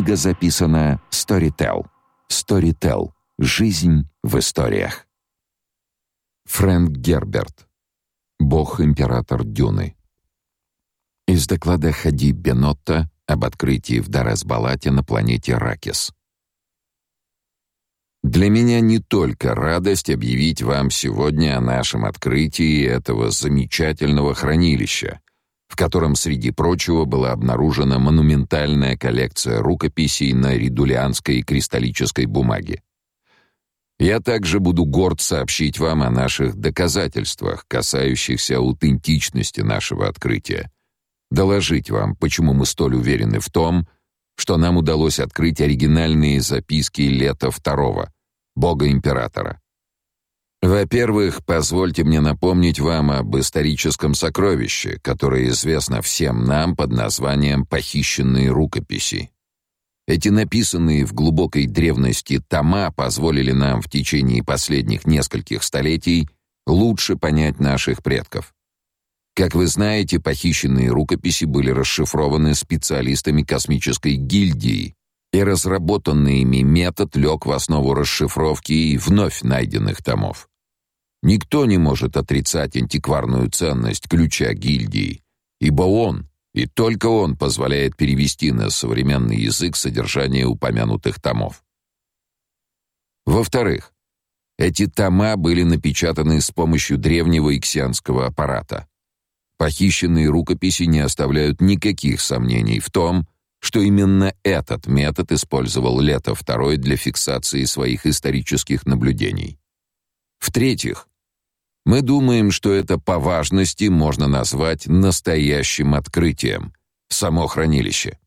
Книга записана Storytel. Storytel. Жизнь в историях. Фрэнк Герберт. Бог-император Дюны. Из доклада Хади Бенотта об открытии в Дарасбалате на планете Ракис. Для меня не только радость объявить вам сегодня о нашем открытии этого замечательного хранилища, в котором, среди прочего, была обнаружена монументальная коллекция рукописей на редулианской и кристаллической бумаге. Я также буду горд сообщить вам о наших доказательствах, касающихся аутентичности нашего открытия. Доложить вам, почему мы столь уверены в том, что нам удалось открыть оригинальные записки Лета II, бога-императора. Во-первых, позвольте мне напомнить вам об историческом сокровище, которое известно всем нам под названием «Похищенные рукописи». Эти написанные в глубокой древности тома позволили нам в течение последних нескольких столетий лучше понять наших предков. Как вы знаете, похищенные рукописи были расшифрованы специалистами космической гильдии, и разработанный ими метод лег в основу расшифровки и вновь найденных томов. Никто не может отрицать антикварную ценность ключа гильдии, ибо он и только он позволяет перевести на современный язык содержание упомянутых томов. Во-вторых, эти тома были напечатаны с помощью древнего иксианского аппарата. Похищенные рукописи не оставляют никаких сомнений в том, что именно этот метод использовал Лето II для фиксации своих исторических наблюдений. В-третьих, мы думаем, что это по важности можно назвать настоящим открытием само хранилище.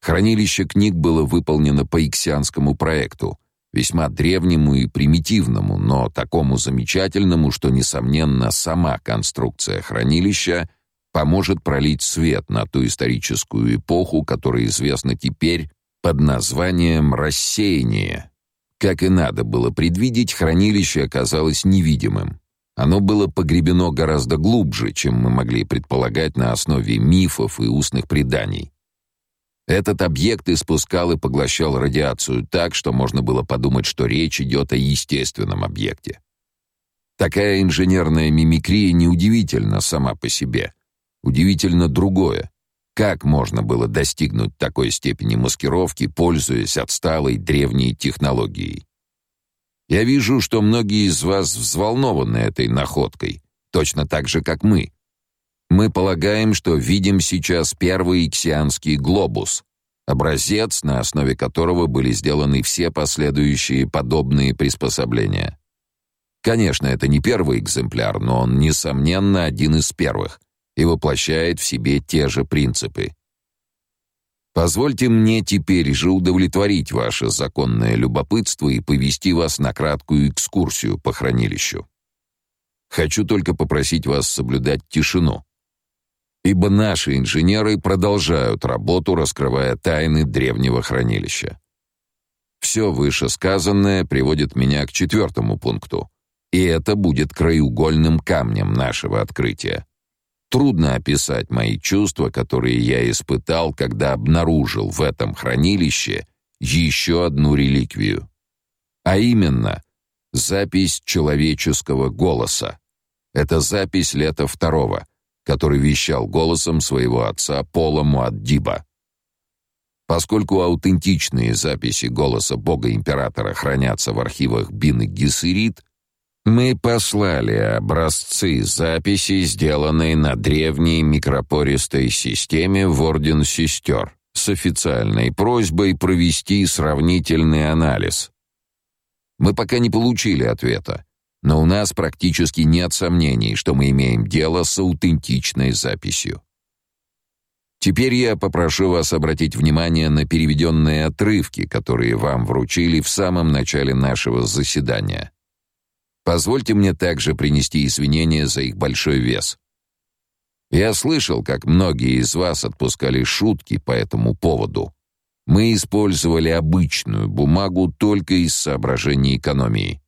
Хранилище книг было выполнено по иксианскому проекту, весьма древнему и примитивному, но такому замечательному, что несомненно сама конструкция хранилища поможет пролить свет на ту историческую эпоху, которая известна теперь под названием рассеяние. Как и надо было предвидеть, хранилище оказалось невидимым. Оно было погребено гораздо глубже, чем мы могли предполагать на основе мифов и устных преданий. Этот объект испускал и поглощал радиацию так, что можно было подумать, что речь идет о естественном объекте. Такая инженерная мимикрия неудивительна сама по себе. Удивительно другое. Как можно было достигнуть такой степени маскировки, пользуясь отсталой древней технологией? Я вижу, что многие из вас взволнованы этой находкой, точно так же, как мы. Мы полагаем, что видим сейчас первый иксианский глобус, образец, на основе которого были сделаны все последующие подобные приспособления. Конечно, это не первый экземпляр, но он несомненно один из первых и воплощает в себе те же принципы. Позвольте мне теперь же удовлетворить ваше законное любопытство и повести вас на краткую экскурсию по хранилищу. Хочу только попросить вас соблюдать тишину, ибо наши инженеры продолжают работу, раскрывая тайны древнего хранилища. Все вышесказанное приводит меня к четвертому пункту, и это будет краеугольным камнем нашего открытия. Трудно описать мои чувства, которые я испытал, когда обнаружил в этом хранилище еще одну реликвию. А именно, запись человеческого голоса. Это запись лета второго, который вещал голосом своего отца Пола Муаддиба. Поскольку аутентичные записи голоса бога-императора хранятся в архивах Бин и Гессерит, мы послали образцы записей, сделанные на древней микропористой системе в Орден Сестер, с официальной просьбой провести сравнительный анализ. Мы пока не получили ответа, но у нас практически нет сомнений, что мы имеем дело с аутентичной записью. Теперь я попрошу вас обратить внимание на переведенные отрывки, которые вам вручили в самом начале нашего заседания. Позвольте мне также принести извинения за их большой вес. Я слышал, как многие из вас отпускали шутки по этому поводу. Мы использовали обычную бумагу только из соображений экономии.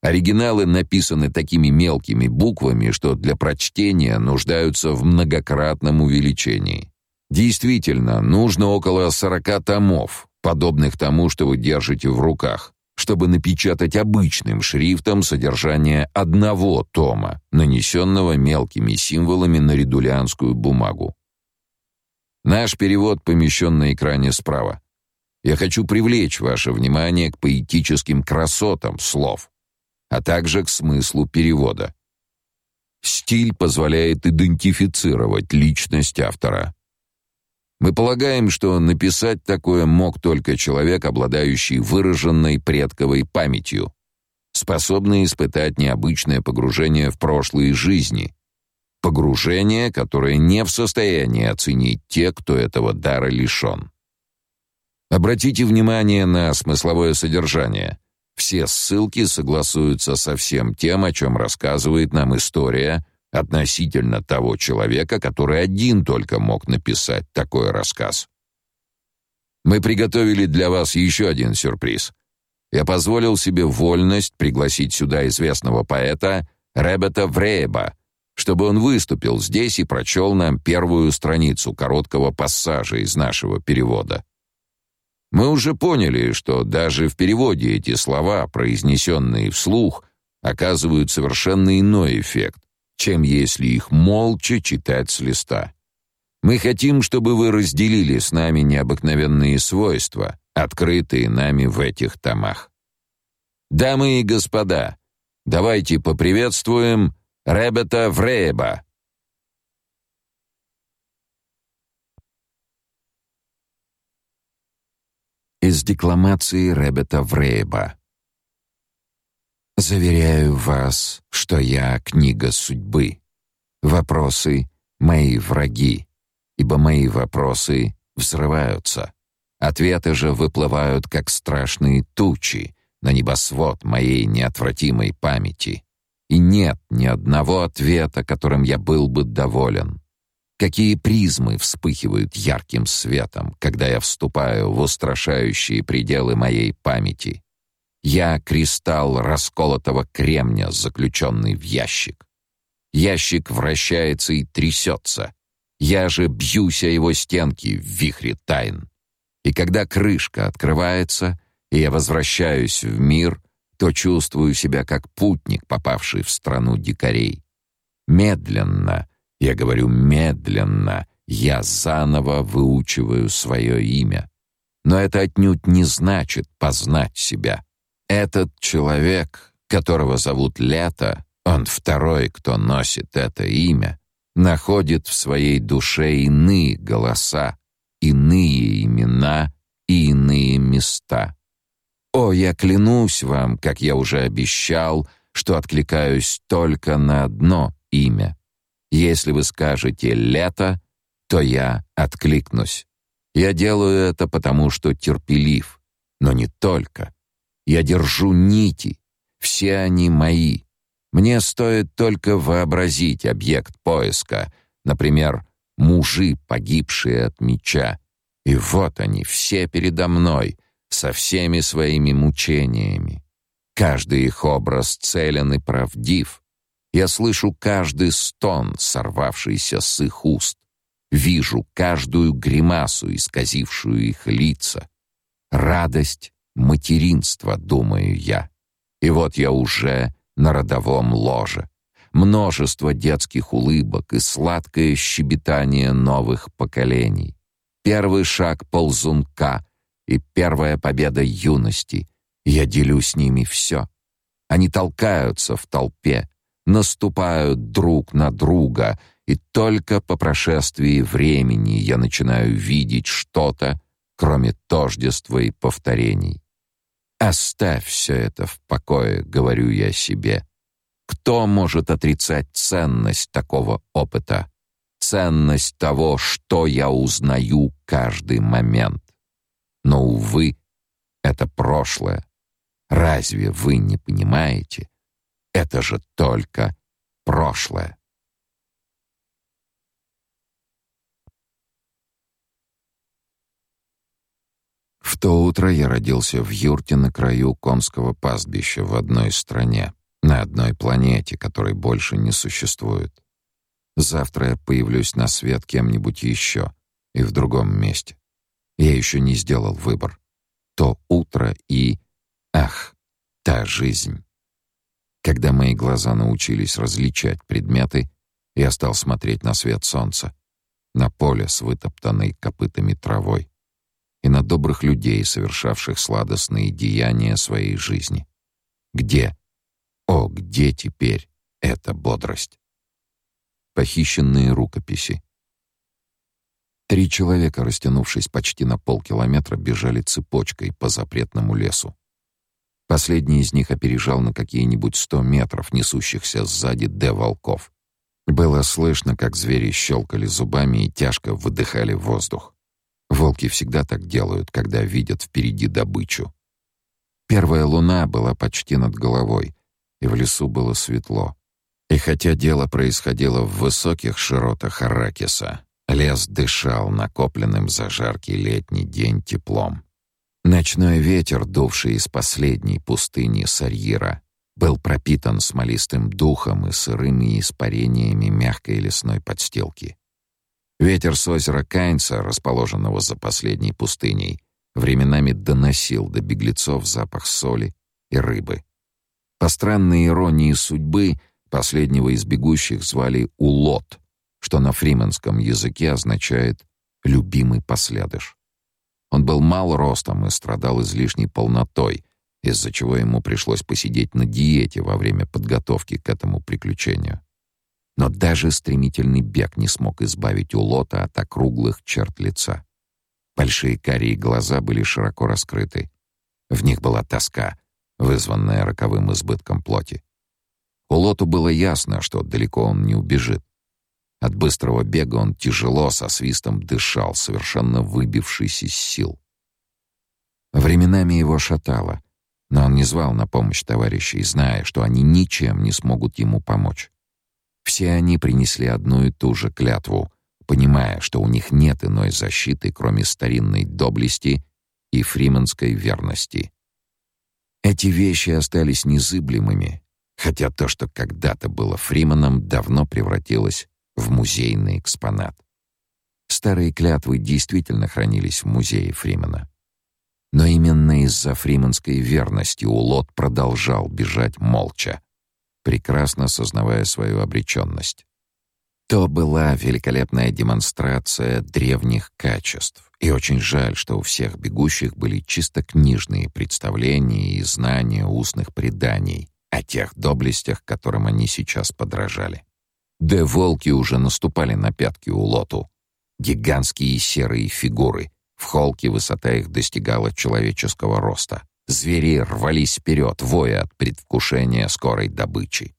Оригиналы написаны такими мелкими буквами, что для прочтения нуждаются в многократном увеличении. Действительно, нужно около 40 томов, подобных тому, что вы держите в руках, чтобы напечатать обычным шрифтом содержание одного тома, нанесенного мелкими символами на редулианскую бумагу. Наш перевод помещен на экране справа. Я хочу привлечь ваше внимание к поэтическим красотам слов, а также к смыслу перевода. Стиль позволяет идентифицировать личность автора. Мы полагаем, что написать такое мог только человек, обладающий выраженной предковой памятью, способный испытать необычное погружение в прошлые жизни, погружение, которое не в состоянии оценить те, кто этого дара лишен. Обратите внимание на смысловое содержание. Все ссылки согласуются со всем тем, о чем рассказывает нам история относительно того человека, который один только мог написать такой рассказ. Мы приготовили для вас еще один сюрприз. Я позволил себе вольность пригласить сюда известного поэта Ребета Врейба, чтобы он выступил здесь и прочел нам первую страницу короткого пассажа из нашего перевода. Мы уже поняли, что даже в переводе эти слова, произнесенные вслух, оказывают совершенно иной эффект, чем если их молча читать с листа. Мы хотим, чтобы вы разделили с нами необыкновенные свойства, открытые нами в этих томах. Дамы и господа, давайте поприветствуем Ребета Врейба. Из декламации Ребета Врейба. Заверяю вас, что я книга судьбы. Вопросы мои враги, ибо мои вопросы взрываются. Ответы же выплывают как страшные тучи на небосвод моей неотвратимой памяти и нет ни одного ответа, которым я был бы доволен. Какие призмы вспыхивают ярким светом, когда я вступаю в устрашающие пределы моей памяти. Я кристалл расколотого кремня, заключенный в ящик. Ящик вращается и трясется. Я же бьюсь о его стенки в вихре тайн. И когда крышка открывается, и я возвращаюсь в мир — то чувствую себя как путник, попавший в страну дикарей. Медленно, я говорю медленно, я заново выучиваю свое имя. Но это отнюдь не значит познать себя. Этот человек, которого зовут Лето, он второй, кто носит это имя, находит в своей душе иные голоса, иные имена и иные места. О, я клянусь вам, как я уже обещал, что откликаюсь только на одно имя. Если вы скажете «лето», то я откликнусь. Я делаю это потому, что терпелив, но не только. Я держу нити, все они мои. Мне стоит только вообразить объект поиска, например, мужи, погибшие от меча. И вот они все передо мной — со всеми своими мучениями. Каждый их образ целен и правдив. Я слышу каждый стон, сорвавшийся с их уст. Вижу каждую гримасу, исказившую их лица. Радость материнства, думаю я. И вот я уже на родовом ложе. Множество детских улыбок и сладкое щебетание новых поколений. Первый шаг ползунка, и первая победа юности. Я делю с ними все. Они толкаются в толпе, наступают друг на друга, и только по прошествии времени я начинаю видеть что-то, кроме тождества и повторений. Оставь все это в покое, говорю я себе. Кто может отрицать ценность такого опыта? Ценность того, что я узнаю каждый момент. Но, увы, это прошлое. Разве вы не понимаете? Это же только прошлое. В то утро я родился в юрте на краю конского пастбища в одной стране, на одной планете, которой больше не существует. Завтра я появлюсь на свет кем-нибудь еще, и в другом месте. Я еще не сделал выбор. То утро и... Ах, та жизнь. Когда мои глаза научились различать предметы, я стал смотреть на свет солнца, на поле с вытоптанной копытами травой и на добрых людей, совершавших сладостные деяния своей жизни. Где? О, где теперь эта бодрость? Похищенные рукописи. Три человека, растянувшись почти на полкилометра, бежали цепочкой по запретному лесу. Последний из них опережал на какие-нибудь сто метров несущихся сзади Д волков. Было слышно, как звери щелкали зубами и тяжко выдыхали воздух. Волки всегда так делают, когда видят впереди добычу. Первая луна была почти над головой, и в лесу было светло. И хотя дело происходило в высоких широтах Аракиса, лес дышал накопленным за жаркий летний день теплом. Ночной ветер, дувший из последней пустыни Сарьира, был пропитан смолистым духом и сырыми испарениями мягкой лесной подстилки. Ветер с озера Кайнца, расположенного за последней пустыней, временами доносил до беглецов запах соли и рыбы. По странной иронии судьбы, последнего из бегущих звали Улот, что на фриманском языке означает «любимый последыш». Он был мал ростом и страдал излишней полнотой, из-за чего ему пришлось посидеть на диете во время подготовки к этому приключению. Но даже стремительный бег не смог избавить Улота от округлых черт лица. Большие карие глаза были широко раскрыты. В них была тоска, вызванная роковым избытком плоти. Улоту было ясно, что далеко он не убежит. От быстрого бега он тяжело, со свистом дышал, совершенно выбившись из сил. Временами его шатало, но он не звал на помощь товарищей, зная, что они ничем не смогут ему помочь. Все они принесли одну и ту же клятву, понимая, что у них нет иной защиты, кроме старинной доблести и фриманской верности. Эти вещи остались незыблемыми, хотя то, что когда-то было Фриманом, давно превратилось в музейный экспонат. Старые клятвы действительно хранились в музее Фримана. Но именно из-за фриманской верности Улот продолжал бежать молча, прекрасно сознавая свою обреченность. То была великолепная демонстрация древних качеств, и очень жаль, что у всех бегущих были чисто книжные представления и знания устных преданий о тех доблестях, которым они сейчас подражали. Да волки уже наступали на пятки у лоту. Гигантские серые фигуры. В холке высота их достигала человеческого роста. Звери рвались вперед, воя от предвкушения скорой добычи.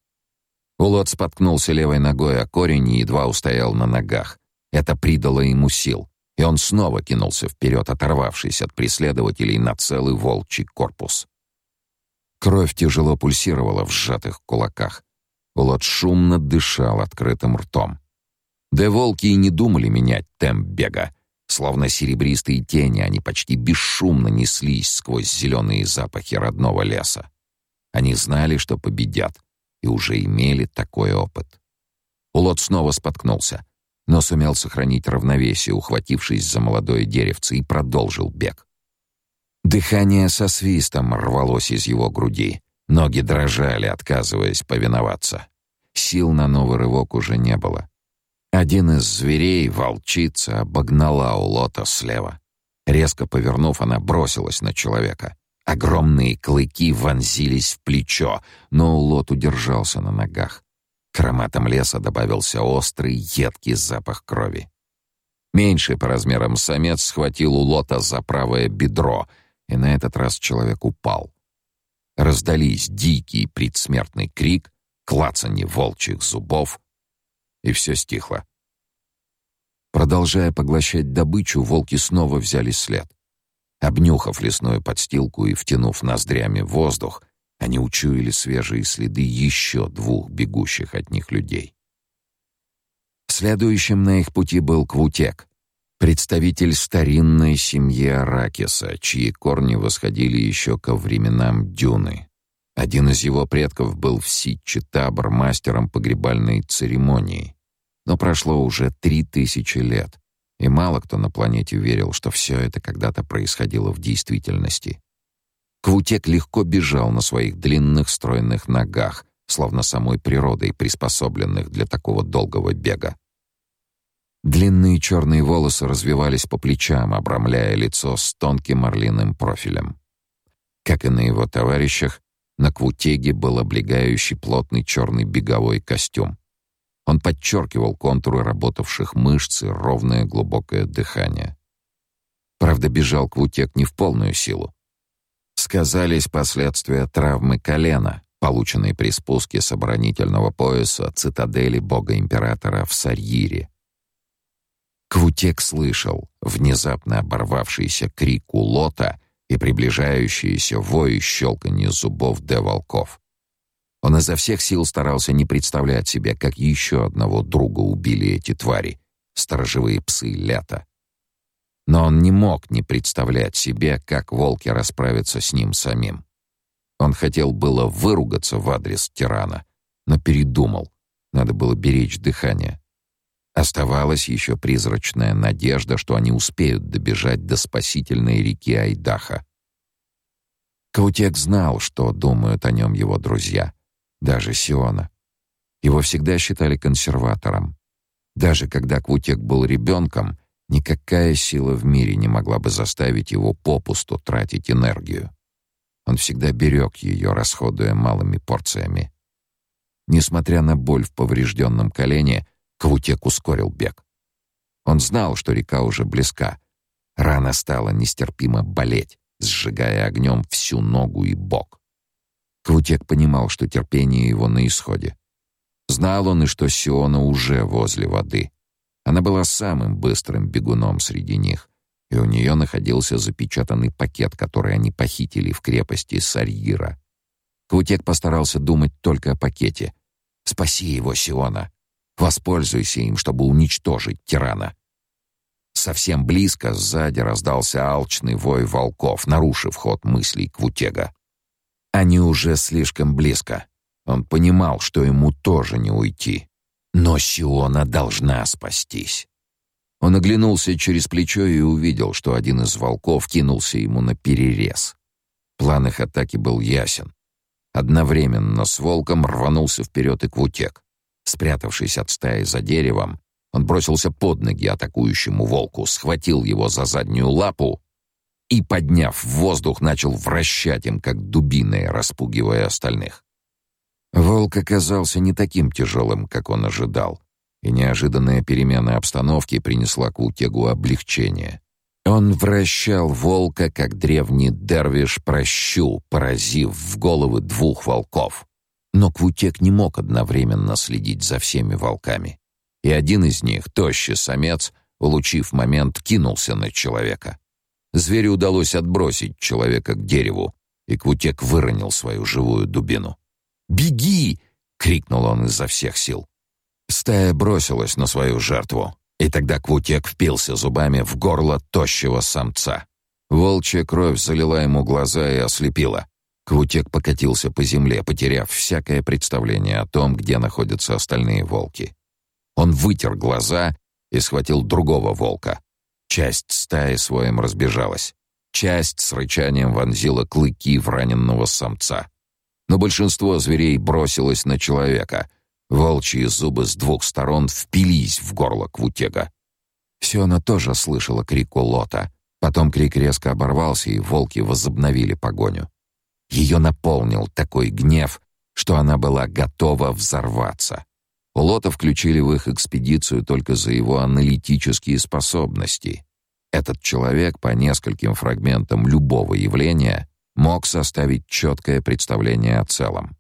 Улот споткнулся левой ногой о корень и едва устоял на ногах. Это придало ему сил, и он снова кинулся вперед, оторвавшись от преследователей на целый волчий корпус. Кровь тяжело пульсировала в сжатых кулаках. Улот шумно дышал открытым ртом. Да волки и не думали менять темп бега. Словно серебристые тени, они почти бесшумно неслись сквозь зеленые запахи родного леса. Они знали, что победят, и уже имели такой опыт. Улот снова споткнулся, но сумел сохранить равновесие, ухватившись за молодое деревце, и продолжил бег. Дыхание со свистом рвалось из его груди, ноги дрожали, отказываясь повиноваться. Сил на новый рывок уже не было. Один из зверей, волчица, обогнала Улота слева. Резко повернув, она бросилась на человека. Огромные клыки вонзились в плечо, но Улот удержался на ногах. К ароматам леса добавился острый, едкий запах крови. Меньший по размерам самец схватил Улота за правое бедро, и на этот раз человек упал. Раздались дикий предсмертный крик, клацанье волчьих зубов, и все стихло. Продолжая поглощать добычу, волки снова взяли след. Обнюхав лесную подстилку и втянув ноздрями воздух, они учуяли свежие следы еще двух бегущих от них людей. Следующим на их пути был Квутек, представитель старинной семьи Аракиса, чьи корни восходили еще ко временам Дюны. Один из его предков был в Ситче Табор мастером погребальной церемонии. Но прошло уже три тысячи лет, И мало кто на планете верил, что все это когда-то происходило в действительности. Квутек легко бежал на своих длинных стройных ногах, словно самой природой приспособленных для такого долгого бега. Длинные черные волосы развивались по плечам, обрамляя лицо с тонким орлиным профилем. Как и на его товарищах, на Квутеге был облегающий плотный черный беговой костюм. Он подчеркивал контуры работавших мышц и ровное глубокое дыхание. Правда, бежал Квутек не в полную силу. Сказались последствия травмы колена, полученной при спуске с оборонительного пояса цитадели бога-императора в Сарьире. Квутек слышал внезапно оборвавшийся крик улота и приближающийся вой и щелканье зубов де волков. Он изо всех сил старался не представлять себе, как еще одного друга убили эти твари, сторожевые псы лета. Но он не мог не представлять себе, как волки расправятся с ним самим. Он хотел было выругаться в адрес тирана, но передумал. Надо было беречь дыхание. Оставалась еще призрачная надежда, что они успеют добежать до спасительной реки Айдаха. Каутек знал, что думают о нем его друзья, даже Сиона. Его всегда считали консерватором. Даже когда Каутек был ребенком, никакая сила в мире не могла бы заставить его попусту тратить энергию. Он всегда берег ее, расходуя малыми порциями. Несмотря на боль в поврежденном колене, Квутек ускорил бег. Он знал, что река уже близка. Рана стала нестерпимо болеть, сжигая огнем всю ногу и бок. Квутек понимал, что терпение его на исходе. Знал он и что Сиона уже возле воды. Она была самым быстрым бегуном среди них, и у нее находился запечатанный пакет, который они похитили в крепости Сарьира. Квутек постарался думать только о пакете. «Спаси его, Сиона!» Воспользуйся им, чтобы уничтожить тирана. Совсем близко сзади раздался алчный вой волков, нарушив ход мыслей Квутега. Они уже слишком близко. Он понимал, что ему тоже не уйти. Но Сиона должна спастись. Он оглянулся через плечо и увидел, что один из волков кинулся ему на перерез. План их атаки был ясен. Одновременно с волком рванулся вперед и Квутек. Спрятавшись от стаи за деревом, он бросился под ноги атакующему волку, схватил его за заднюю лапу и, подняв в воздух, начал вращать им, как дубиной, распугивая остальных. Волк оказался не таким тяжелым, как он ожидал, и неожиданная перемена обстановки принесла Кутегу облегчение. Он вращал волка, как древний дервиш прощу, поразив в головы двух волков. Но Квутек не мог одновременно следить за всеми волками. И один из них, тощий самец, улучив момент, кинулся на человека. Зверю удалось отбросить человека к дереву, и Квутек выронил свою живую дубину. «Беги!» — крикнул он изо всех сил. Стая бросилась на свою жертву, и тогда Квутек впился зубами в горло тощего самца. Волчья кровь залила ему глаза и ослепила. Квутек покатился по земле, потеряв всякое представление о том, где находятся остальные волки. Он вытер глаза и схватил другого волка. Часть стаи своим разбежалась. Часть с рычанием вонзила клыки в раненного самца. Но большинство зверей бросилось на человека. Волчьи зубы с двух сторон впились в горло Квутега. Сиона тоже слышала крик Лота. Потом крик резко оборвался, и волки возобновили погоню. Ее наполнил такой гнев, что она была готова взорваться. Лота включили в их экспедицию только за его аналитические способности. Этот человек по нескольким фрагментам любого явления мог составить четкое представление о целом.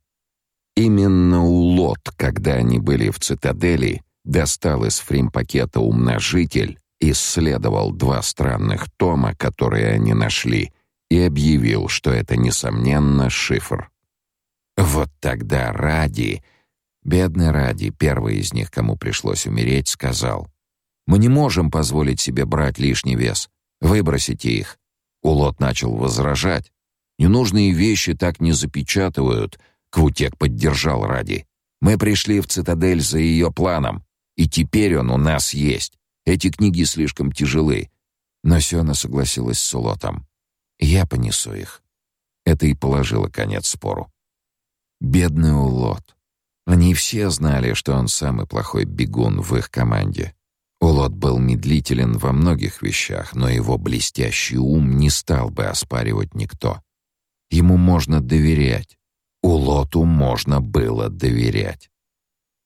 Именно у Лот, когда они были в цитадели, достал из фримпакета умножитель, исследовал два странных тома, которые они нашли, и объявил, что это, несомненно, шифр. Вот тогда Ради, бедный Ради, первый из них, кому пришлось умереть, сказал, «Мы не можем позволить себе брать лишний вес. Выбросите их». Улот начал возражать. «Ненужные вещи так не запечатывают», — Квутек поддержал Ради. «Мы пришли в цитадель за ее планом, и теперь он у нас есть. Эти книги слишком тяжелы. Но Сёна согласилась с Улотом. Я понесу их. Это и положило конец спору. Бедный Улот. Они все знали, что он самый плохой бегун в их команде. Улот был медлителен во многих вещах, но его блестящий ум не стал бы оспаривать никто. Ему можно доверять. Улоту можно было доверять.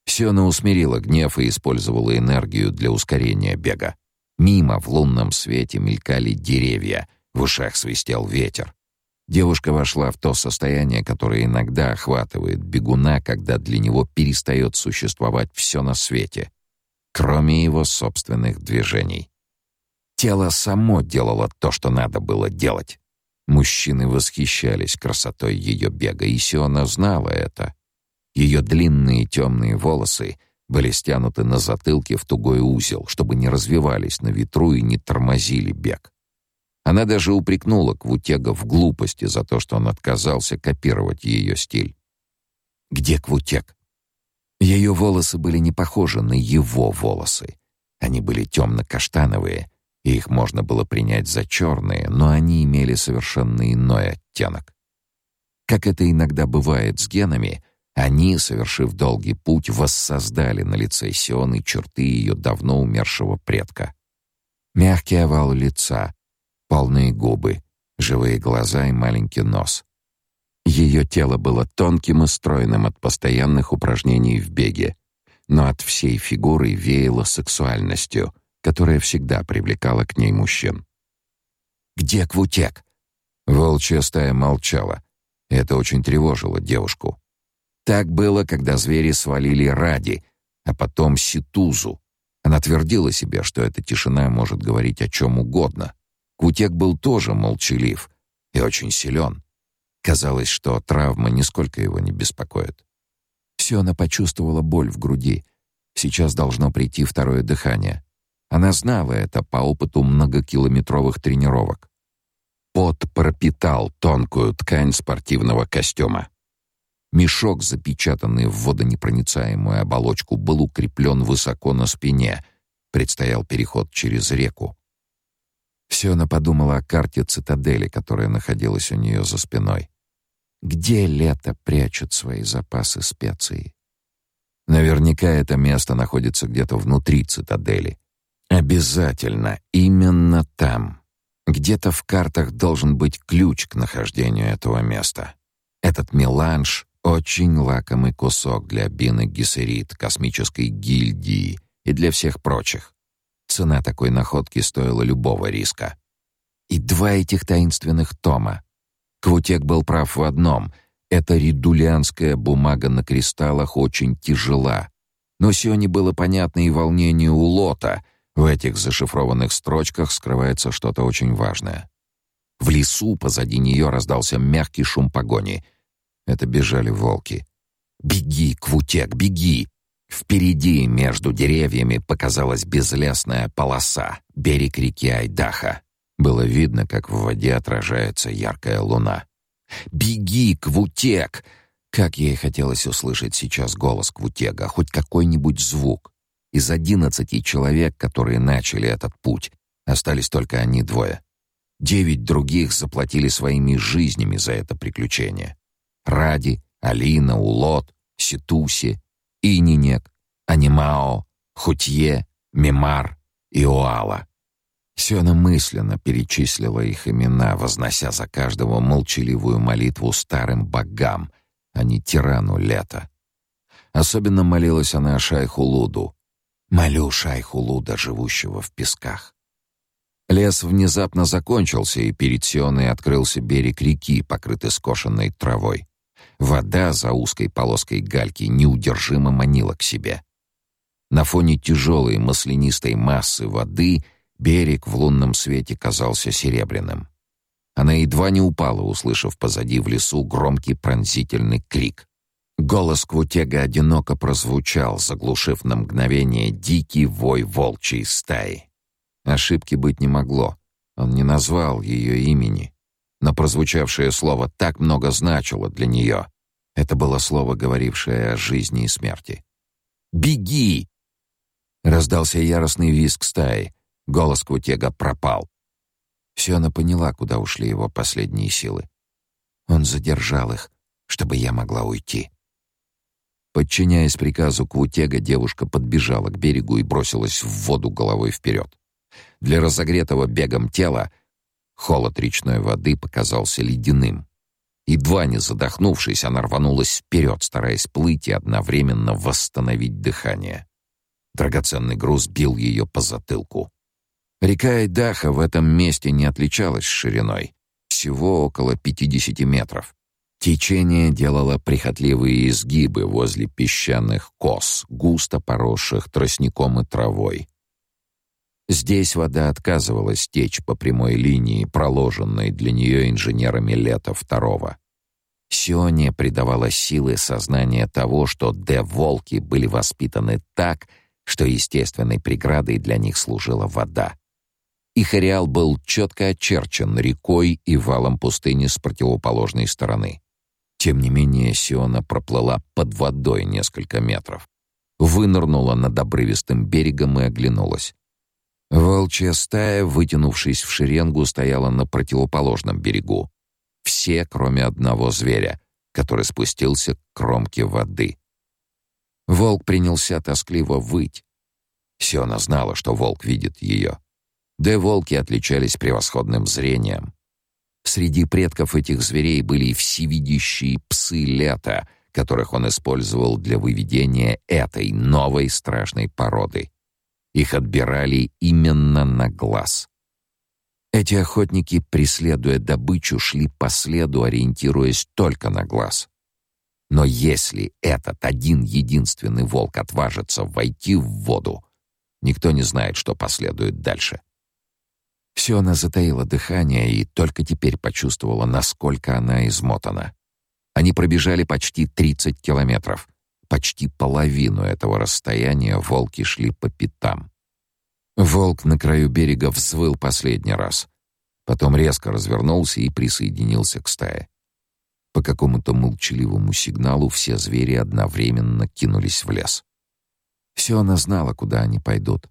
Сёна усмирила гнев и использовала энергию для ускорения бега. Мимо в лунном свете мелькали деревья, в ушах свистел ветер. Девушка вошла в то состояние, которое иногда охватывает бегуна, когда для него перестает существовать все на свете, кроме его собственных движений. Тело само делало то, что надо было делать. Мужчины восхищались красотой ее бега, и Сиона знала это. Ее длинные темные волосы были стянуты на затылке в тугой узел, чтобы не развивались на ветру и не тормозили бег. Она даже упрекнула Квутега в глупости за то, что он отказался копировать ее стиль. Где Квутег? Ее волосы были не похожи на его волосы. Они были темно-каштановые, и их можно было принять за черные, но они имели совершенно иной оттенок. Как это иногда бывает с генами, они, совершив долгий путь, воссоздали на лице Сионы черты ее давно умершего предка. Мягкий овал лица, полные губы, живые глаза и маленький нос. Ее тело было тонким и стройным от постоянных упражнений в беге, но от всей фигуры веяло сексуальностью, которая всегда привлекала к ней мужчин. «Где Квутек?» Волчья стая молчала. Это очень тревожило девушку. Так было, когда звери свалили Ради, а потом Ситузу. Она твердила себе, что эта тишина может говорить о чем угодно. Кутек был тоже молчалив и очень силен. Казалось, что травма нисколько его не беспокоит. Все она почувствовала боль в груди. Сейчас должно прийти второе дыхание. Она знала это по опыту многокилометровых тренировок. Пот пропитал тонкую ткань спортивного костюма. Мешок, запечатанный в водонепроницаемую оболочку, был укреплен высоко на спине. Предстоял переход через реку. Все она подумала о карте цитадели, которая находилась у нее за спиной. Где лето прячет свои запасы специй? Наверняка это место находится где-то внутри цитадели. Обязательно именно там. Где-то в картах должен быть ключ к нахождению этого места. Этот меланж очень лакомый кусок для Бины Гессерит, космической гильдии и для всех прочих. Цена такой находки стоила любого риска. И два этих таинственных тома. Квутек был прав в одном — эта редулианская бумага на кристаллах очень тяжела. Но Сионе было понятно и волнение у Лота. В этих зашифрованных строчках скрывается что-то очень важное. В лесу позади нее раздался мягкий шум погони. Это бежали волки. «Беги, Квутек, беги!» Впереди, между деревьями, показалась безлесная полоса, берег реки Айдаха. Было видно, как в воде отражается яркая луна. «Беги, Квутек!» Как ей хотелось услышать сейчас голос Квутега, хоть какой-нибудь звук. Из одиннадцати человек, которые начали этот путь, остались только они двое. Девять других заплатили своими жизнями за это приключение. Ради, Алина, Улот, Ситуси, Ининек, Анимао, Хутье, Мемар и Оала. Сёна мысленно перечислила их имена, вознося за каждого молчаливую молитву старым богам, а не тирану лета. Особенно молилась она о Шайху Луду. «Молю Шайху Луда, живущего в песках». Лес внезапно закончился, и перед Сионой открылся берег реки, покрытый скошенной травой. Вода за узкой полоской гальки неудержимо манила к себе. На фоне тяжелой маслянистой массы воды берег в лунном свете казался серебряным. Она едва не упала, услышав позади в лесу громкий пронзительный крик. Голос Квутега одиноко прозвучал, заглушив на мгновение дикий вой волчьей стаи. Ошибки быть не могло. Он не назвал ее имени но прозвучавшее слово так много значило для нее. Это было слово, говорившее о жизни и смерти. «Беги!» Раздался яростный визг стаи. Голос Кутега пропал. Сиона поняла, куда ушли его последние силы. Он задержал их, чтобы я могла уйти. Подчиняясь приказу Квутега, девушка подбежала к берегу и бросилась в воду головой вперед. Для разогретого бегом тела холод речной воды показался ледяным. Едва не задохнувшись, она рванулась вперед, стараясь плыть и одновременно восстановить дыхание. Драгоценный груз бил ее по затылку. Река Айдаха в этом месте не отличалась шириной, всего около 50 метров. Течение делало прихотливые изгибы возле песчаных кос, густо поросших тростником и травой. Здесь вода отказывалась течь по прямой линии, проложенной для нее инженерами лета второго. Сионе придавала силы сознание того, что Д-волки были воспитаны так, что естественной преградой для них служила вода. Их ареал был четко очерчен рекой и валом пустыни с противоположной стороны. Тем не менее, Сиона проплыла под водой несколько метров. Вынырнула над обрывистым берегом и оглянулась. Волчья стая, вытянувшись в шеренгу, стояла на противоположном берегу. Все, кроме одного зверя, который спустился к кромке воды. Волк принялся тоскливо выть. Сиона знала, что волк видит ее. Да волки отличались превосходным зрением. Среди предков этих зверей были всевидящие псы лета, которых он использовал для выведения этой новой страшной породы. Их отбирали именно на глаз. Эти охотники, преследуя добычу, шли по следу, ориентируясь только на глаз. Но если этот один единственный волк отважится войти в воду, никто не знает, что последует дальше. Все она затаила дыхание и только теперь почувствовала, насколько она измотана. Они пробежали почти 30 километров. Почти половину этого расстояния волки шли по пятам. Волк на краю берега взвыл последний раз. Потом резко развернулся и присоединился к стае. По какому-то молчаливому сигналу все звери одновременно кинулись в лес. Все она знала, куда они пойдут.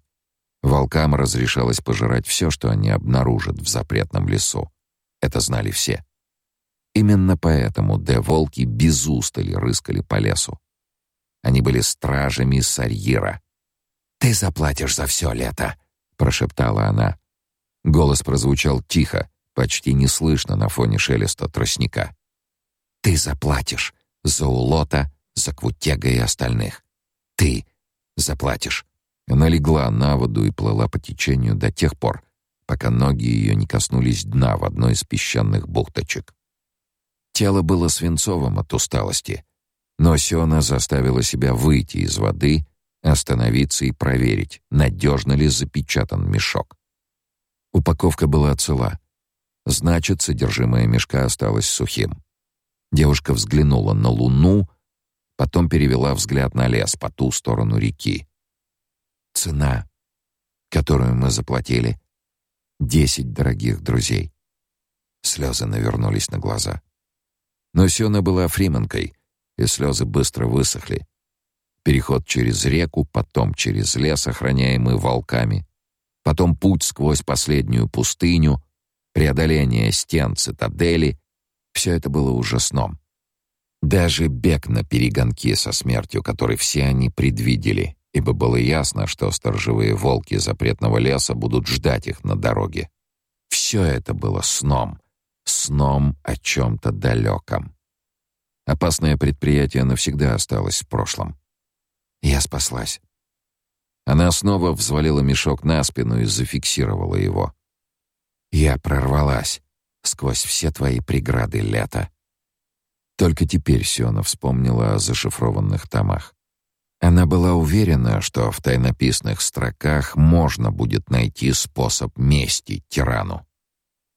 Волкам разрешалось пожирать все, что они обнаружат в запретном лесу. Это знали все. Именно поэтому де-волки без устали рыскали по лесу. Они были стражами Сарьира. «Ты заплатишь за все лето», — прошептала она. Голос прозвучал тихо, почти неслышно на фоне шелеста тростника. «Ты заплатишь за Улота, за Квутега и остальных. Ты заплатишь она легла на воду и плыла по течению до тех пор, пока ноги ее не коснулись дна в одной из песчаных бухточек. Тело было свинцовым от усталости, но Сиона заставила себя выйти из воды, остановиться и проверить, надежно ли запечатан мешок. Упаковка была цела. Значит, содержимое мешка осталось сухим. Девушка взглянула на луну, потом перевела взгляд на лес по ту сторону реки. Цена, которую мы заплатили. Десять дорогих друзей. Слезы навернулись на глаза. Но Сёна была фриманкой, и слезы быстро высохли. Переход через реку, потом через лес, охраняемый волками, потом путь сквозь последнюю пустыню, преодоление стен цитадели — все это было уже сном. Даже бег на перегонки со смертью, который все они предвидели, ибо было ясно, что сторожевые волки запретного леса будут ждать их на дороге. Все это было сном, сном о чем-то далеком. Опасное предприятие навсегда осталось в прошлом. Я спаслась. Она снова взвалила мешок на спину и зафиксировала его. Я прорвалась сквозь все твои преграды лета. Только теперь Сиона вспомнила о зашифрованных томах. Она была уверена, что в тайнописных строках можно будет найти способ мести тирану.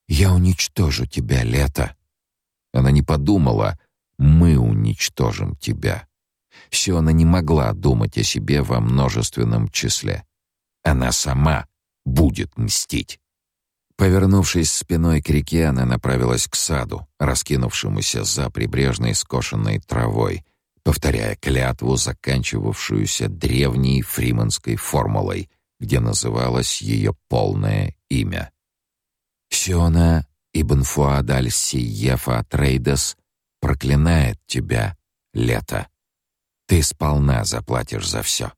«Я уничтожу тебя, Лето!» Она не подумала «мы уничтожим тебя». Сиона не могла думать о себе во множественном числе. Она сама будет мстить. Повернувшись спиной к реке, она направилась к саду, раскинувшемуся за прибрежной скошенной травой — повторяя клятву, заканчивавшуюся древней фриманской формулой, где называлось ее полное имя. Сиона ибн Фуад аль-Сиефа Трейдес проклинает тебя, лето. Ты сполна заплатишь за все.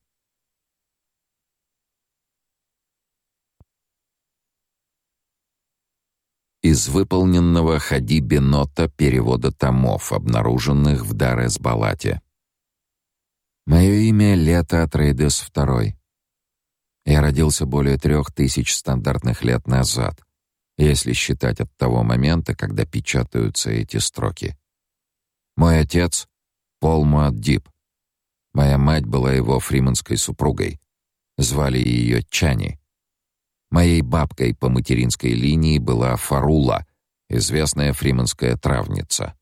Из выполненного Хади нота перевода томов, обнаруженных в Дар-эс-Балате. Мое имя Лето Атрейдес II. Я родился более трех тысяч стандартных лет назад, если считать от того момента, когда печатаются эти строки. Мой отец — Пол Муаддиб. Моя мать была его фриманской супругой. Звали ее Чани. Моей бабкой по материнской линии была Фарула, известная фриманская травница.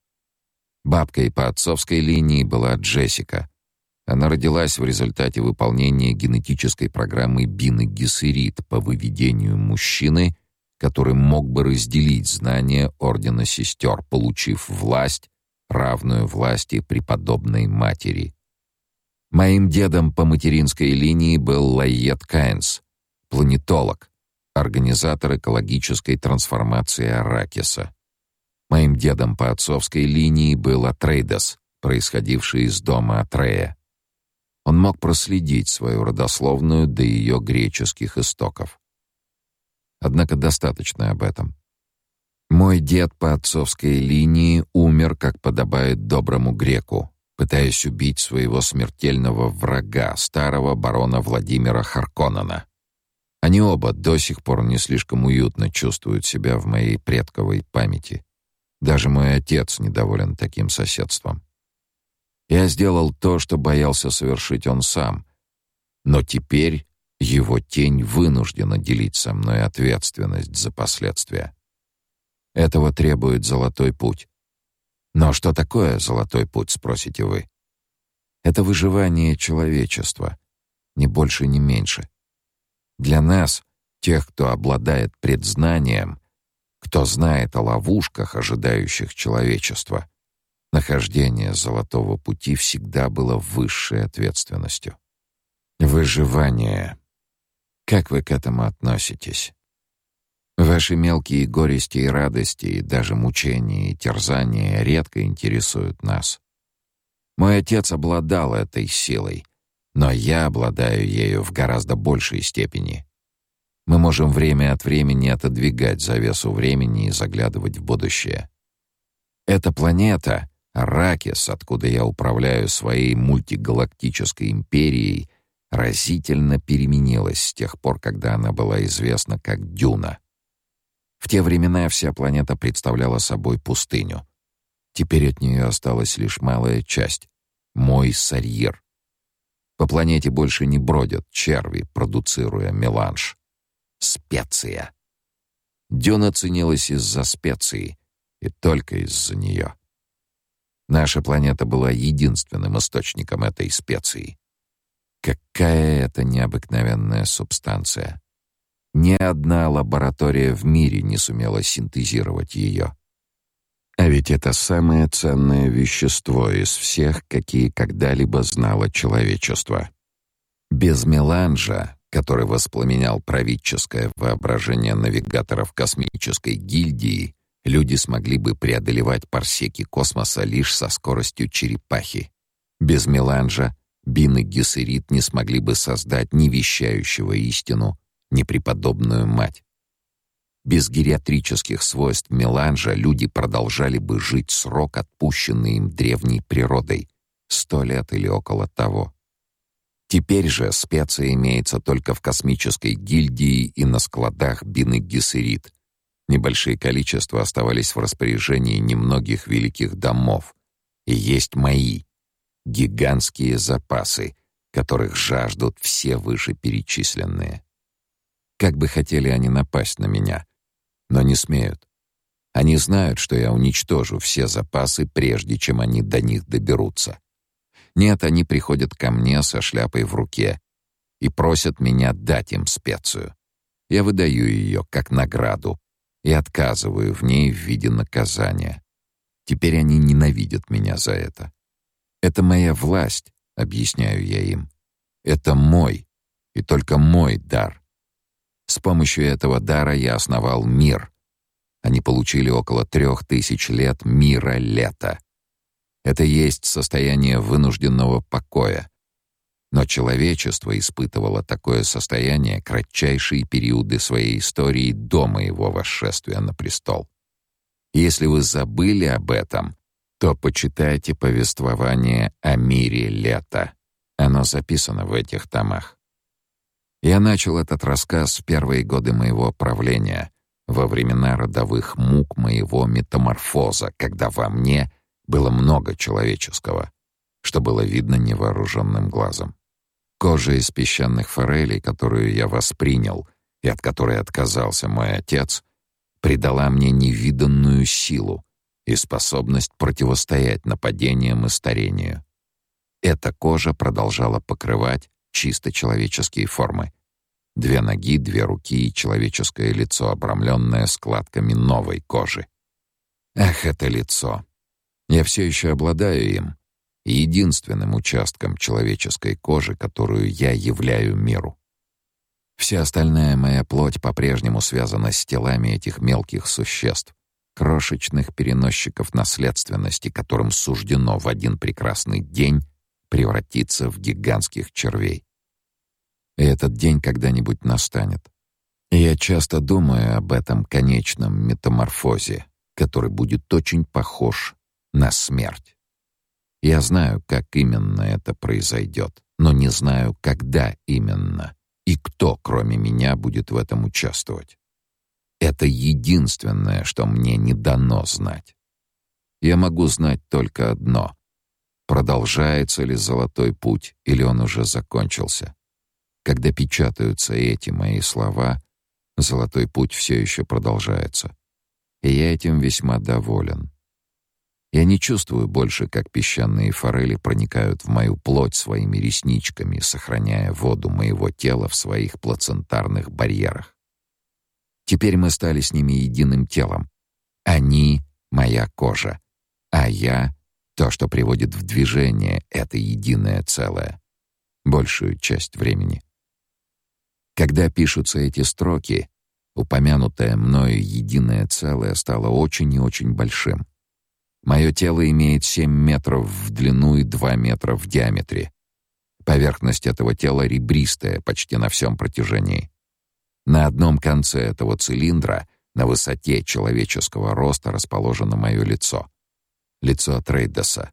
Бабкой по отцовской линии была Джессика. Она родилась в результате выполнения генетической программы Бины Гессерит по выведению мужчины, который мог бы разделить знания Ордена Сестер, получив власть, равную власти преподобной матери. Моим дедом по материнской линии был Лайет Кайнс, планетолог, организатор экологической трансформации Аракиса. Моим дедом по отцовской линии был Атрейдес, происходивший из дома Атрея. Он мог проследить свою родословную до ее греческих истоков. Однако достаточно об этом. Мой дед по отцовской линии умер, как подобает доброму греку, пытаясь убить своего смертельного врага, старого барона Владимира Харконнена. Они оба до сих пор не слишком уютно чувствуют себя в моей предковой памяти. Даже мой отец недоволен таким соседством. Я сделал то, что боялся совершить он сам. Но теперь его тень вынуждена делить со мной ответственность за последствия. Этого требует золотой путь. Но что такое золотой путь, спросите вы? Это выживание человечества, ни больше, ни меньше. Для нас, тех, кто обладает предзнанием, кто знает о ловушках, ожидающих человечества, нахождение золотого пути всегда было высшей ответственностью. Выживание. Как вы к этому относитесь? Ваши мелкие горести и радости, и даже мучения и терзания редко интересуют нас. Мой отец обладал этой силой, но я обладаю ею в гораздо большей степени. Мы можем время от времени отодвигать завесу времени и заглядывать в будущее. Эта планета, Аракис, откуда я управляю своей мультигалактической империей, разительно переменилась с тех пор, когда она была известна как Дюна. В те времена вся планета представляла собой пустыню. Теперь от нее осталась лишь малая часть — мой Сарьер, по планете больше не бродят черви, продуцируя меланж. Специя. Дюна ценилась из-за специи, и только из-за нее. Наша планета была единственным источником этой специи. Какая это необыкновенная субстанция. Ни одна лаборатория в мире не сумела синтезировать ее. А ведь это самое ценное вещество из всех, какие когда-либо знало человечество. Без меланжа, который воспламенял правительское воображение навигаторов космической гильдии, люди смогли бы преодолевать парсеки космоса лишь со скоростью черепахи. Без меланжа Бин и Гессерит не смогли бы создать ни вещающего истину, ни преподобную мать. Без гериатрических свойств меланжа люди продолжали бы жить срок, отпущенный им древней природой, сто лет или около того. Теперь же специя имеется только в космической гильдии и на складах Бины Гессерит. Небольшие количества оставались в распоряжении немногих великих домов. И есть мои гигантские запасы, которых жаждут все вышеперечисленные. Как бы хотели они напасть на меня, но не смеют. Они знают, что я уничтожу все запасы, прежде чем они до них доберутся. Нет, они приходят ко мне со шляпой в руке и просят меня дать им специю. Я выдаю ее как награду и отказываю в ней в виде наказания. Теперь они ненавидят меня за это. Это моя власть, объясняю я им. Это мой и только мой дар. С помощью этого дара я основал мир. Они получили около трех тысяч лет мира лета. Это есть состояние вынужденного покоя. Но человечество испытывало такое состояние кратчайшие периоды своей истории до моего восшествия на престол. Если вы забыли об этом, то почитайте повествование о мире лета. Оно записано в этих томах. Я начал этот рассказ в первые годы моего правления, во времена родовых мук моего метаморфоза, когда во мне было много человеческого, что было видно невооруженным глазом. Кожа из песчаных форелей, которую я воспринял и от которой отказался мой отец, придала мне невиданную силу и способность противостоять нападениям и старению. Эта кожа продолжала покрывать чисто человеческие формы. Две ноги, две руки и человеческое лицо, обрамленное складками новой кожи. Ах, это лицо! Я все еще обладаю им, единственным участком человеческой кожи, которую я являю миру. Вся остальная моя плоть по-прежнему связана с телами этих мелких существ, крошечных переносчиков наследственности, которым суждено в один прекрасный день превратиться в гигантских червей. И этот день когда-нибудь настанет. Я часто думаю об этом конечном метаморфозе, который будет очень похож на смерть. Я знаю, как именно это произойдет, но не знаю, когда именно и кто, кроме меня, будет в этом участвовать. Это единственное, что мне не дано знать. Я могу знать только одно: продолжается ли золотой путь или он уже закончился. Когда печатаются эти мои слова, золотой путь все еще продолжается. И я этим весьма доволен. Я не чувствую больше, как песчаные форели проникают в мою плоть своими ресничками, сохраняя воду моего тела в своих плацентарных барьерах. Теперь мы стали с ними единым телом. Они — моя кожа, а я — то, что приводит в движение это единое целое. Большую часть времени. Когда пишутся эти строки, упомянутое мною единое целое стало очень и очень большим — Мое тело имеет 7 метров в длину и 2 метра в диаметре. Поверхность этого тела ребристая почти на всем протяжении. На одном конце этого цилиндра, на высоте человеческого роста, расположено мое лицо. Лицо Трейдоса.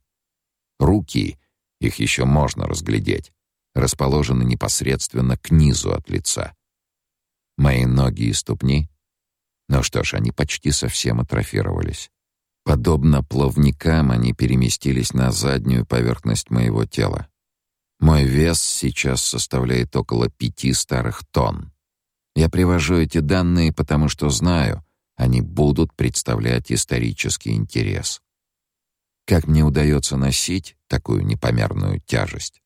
Руки, их еще можно разглядеть, расположены непосредственно к низу от лица. Мои ноги и ступни? Ну что ж, они почти совсем атрофировались. Подобно плавникам, они переместились на заднюю поверхность моего тела. Мой вес сейчас составляет около пяти старых тонн. Я привожу эти данные, потому что знаю, они будут представлять исторический интерес. Как мне удается носить такую непомерную тяжесть?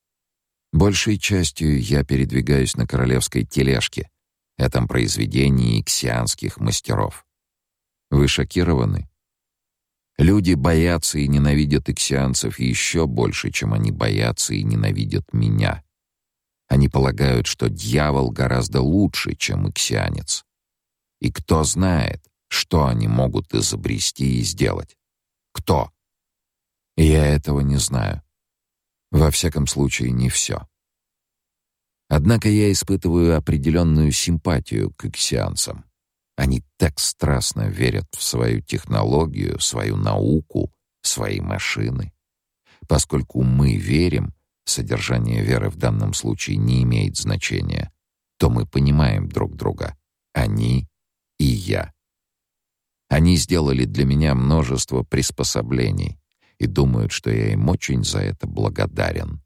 Большей частью я передвигаюсь на королевской тележке, этом произведении иксианских мастеров. Вы шокированы? Люди боятся и ненавидят иксианцев еще больше, чем они боятся и ненавидят меня. Они полагают, что дьявол гораздо лучше, чем иксианец. И кто знает, что они могут изобрести и сделать? Кто? я этого не знаю. Во всяком случае, не все. Однако я испытываю определенную симпатию к иксианцам. Они так страстно верят в свою технологию, свою науку, свои машины. Поскольку мы верим, содержание веры в данном случае не имеет значения, то мы понимаем друг друга. Они и я. Они сделали для меня множество приспособлений и думают, что я им очень за это благодарен.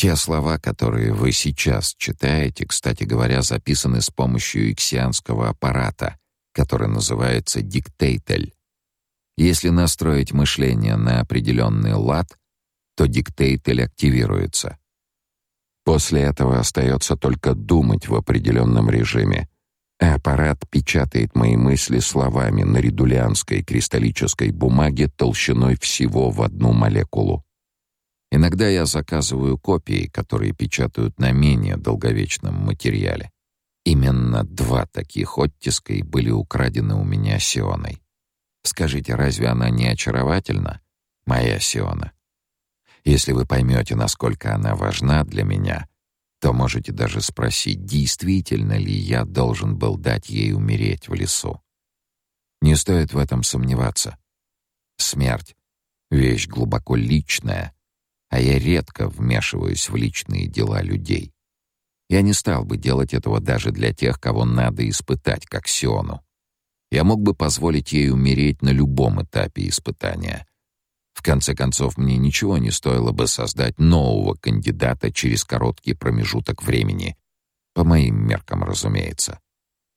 Те слова, которые вы сейчас читаете, кстати говоря, записаны с помощью иксианского аппарата, который называется диктейтель. Если настроить мышление на определенный лад, то диктейтель активируется. После этого остается только думать в определенном режиме, аппарат печатает мои мысли словами на редулианской кристаллической бумаге толщиной всего в одну молекулу. Иногда я заказываю копии, которые печатают на менее долговечном материале. Именно два таких оттиска и были украдены у меня Сионой. Скажите, разве она не очаровательна, моя Сиона? Если вы поймете, насколько она важна для меня, то можете даже спросить, действительно ли я должен был дать ей умереть в лесу. Не стоит в этом сомневаться. Смерть — вещь глубоко личная, а я редко вмешиваюсь в личные дела людей. Я не стал бы делать этого даже для тех, кого надо испытать, как Сиону. Я мог бы позволить ей умереть на любом этапе испытания. В конце концов, мне ничего не стоило бы создать нового кандидата через короткий промежуток времени. По моим меркам, разумеется.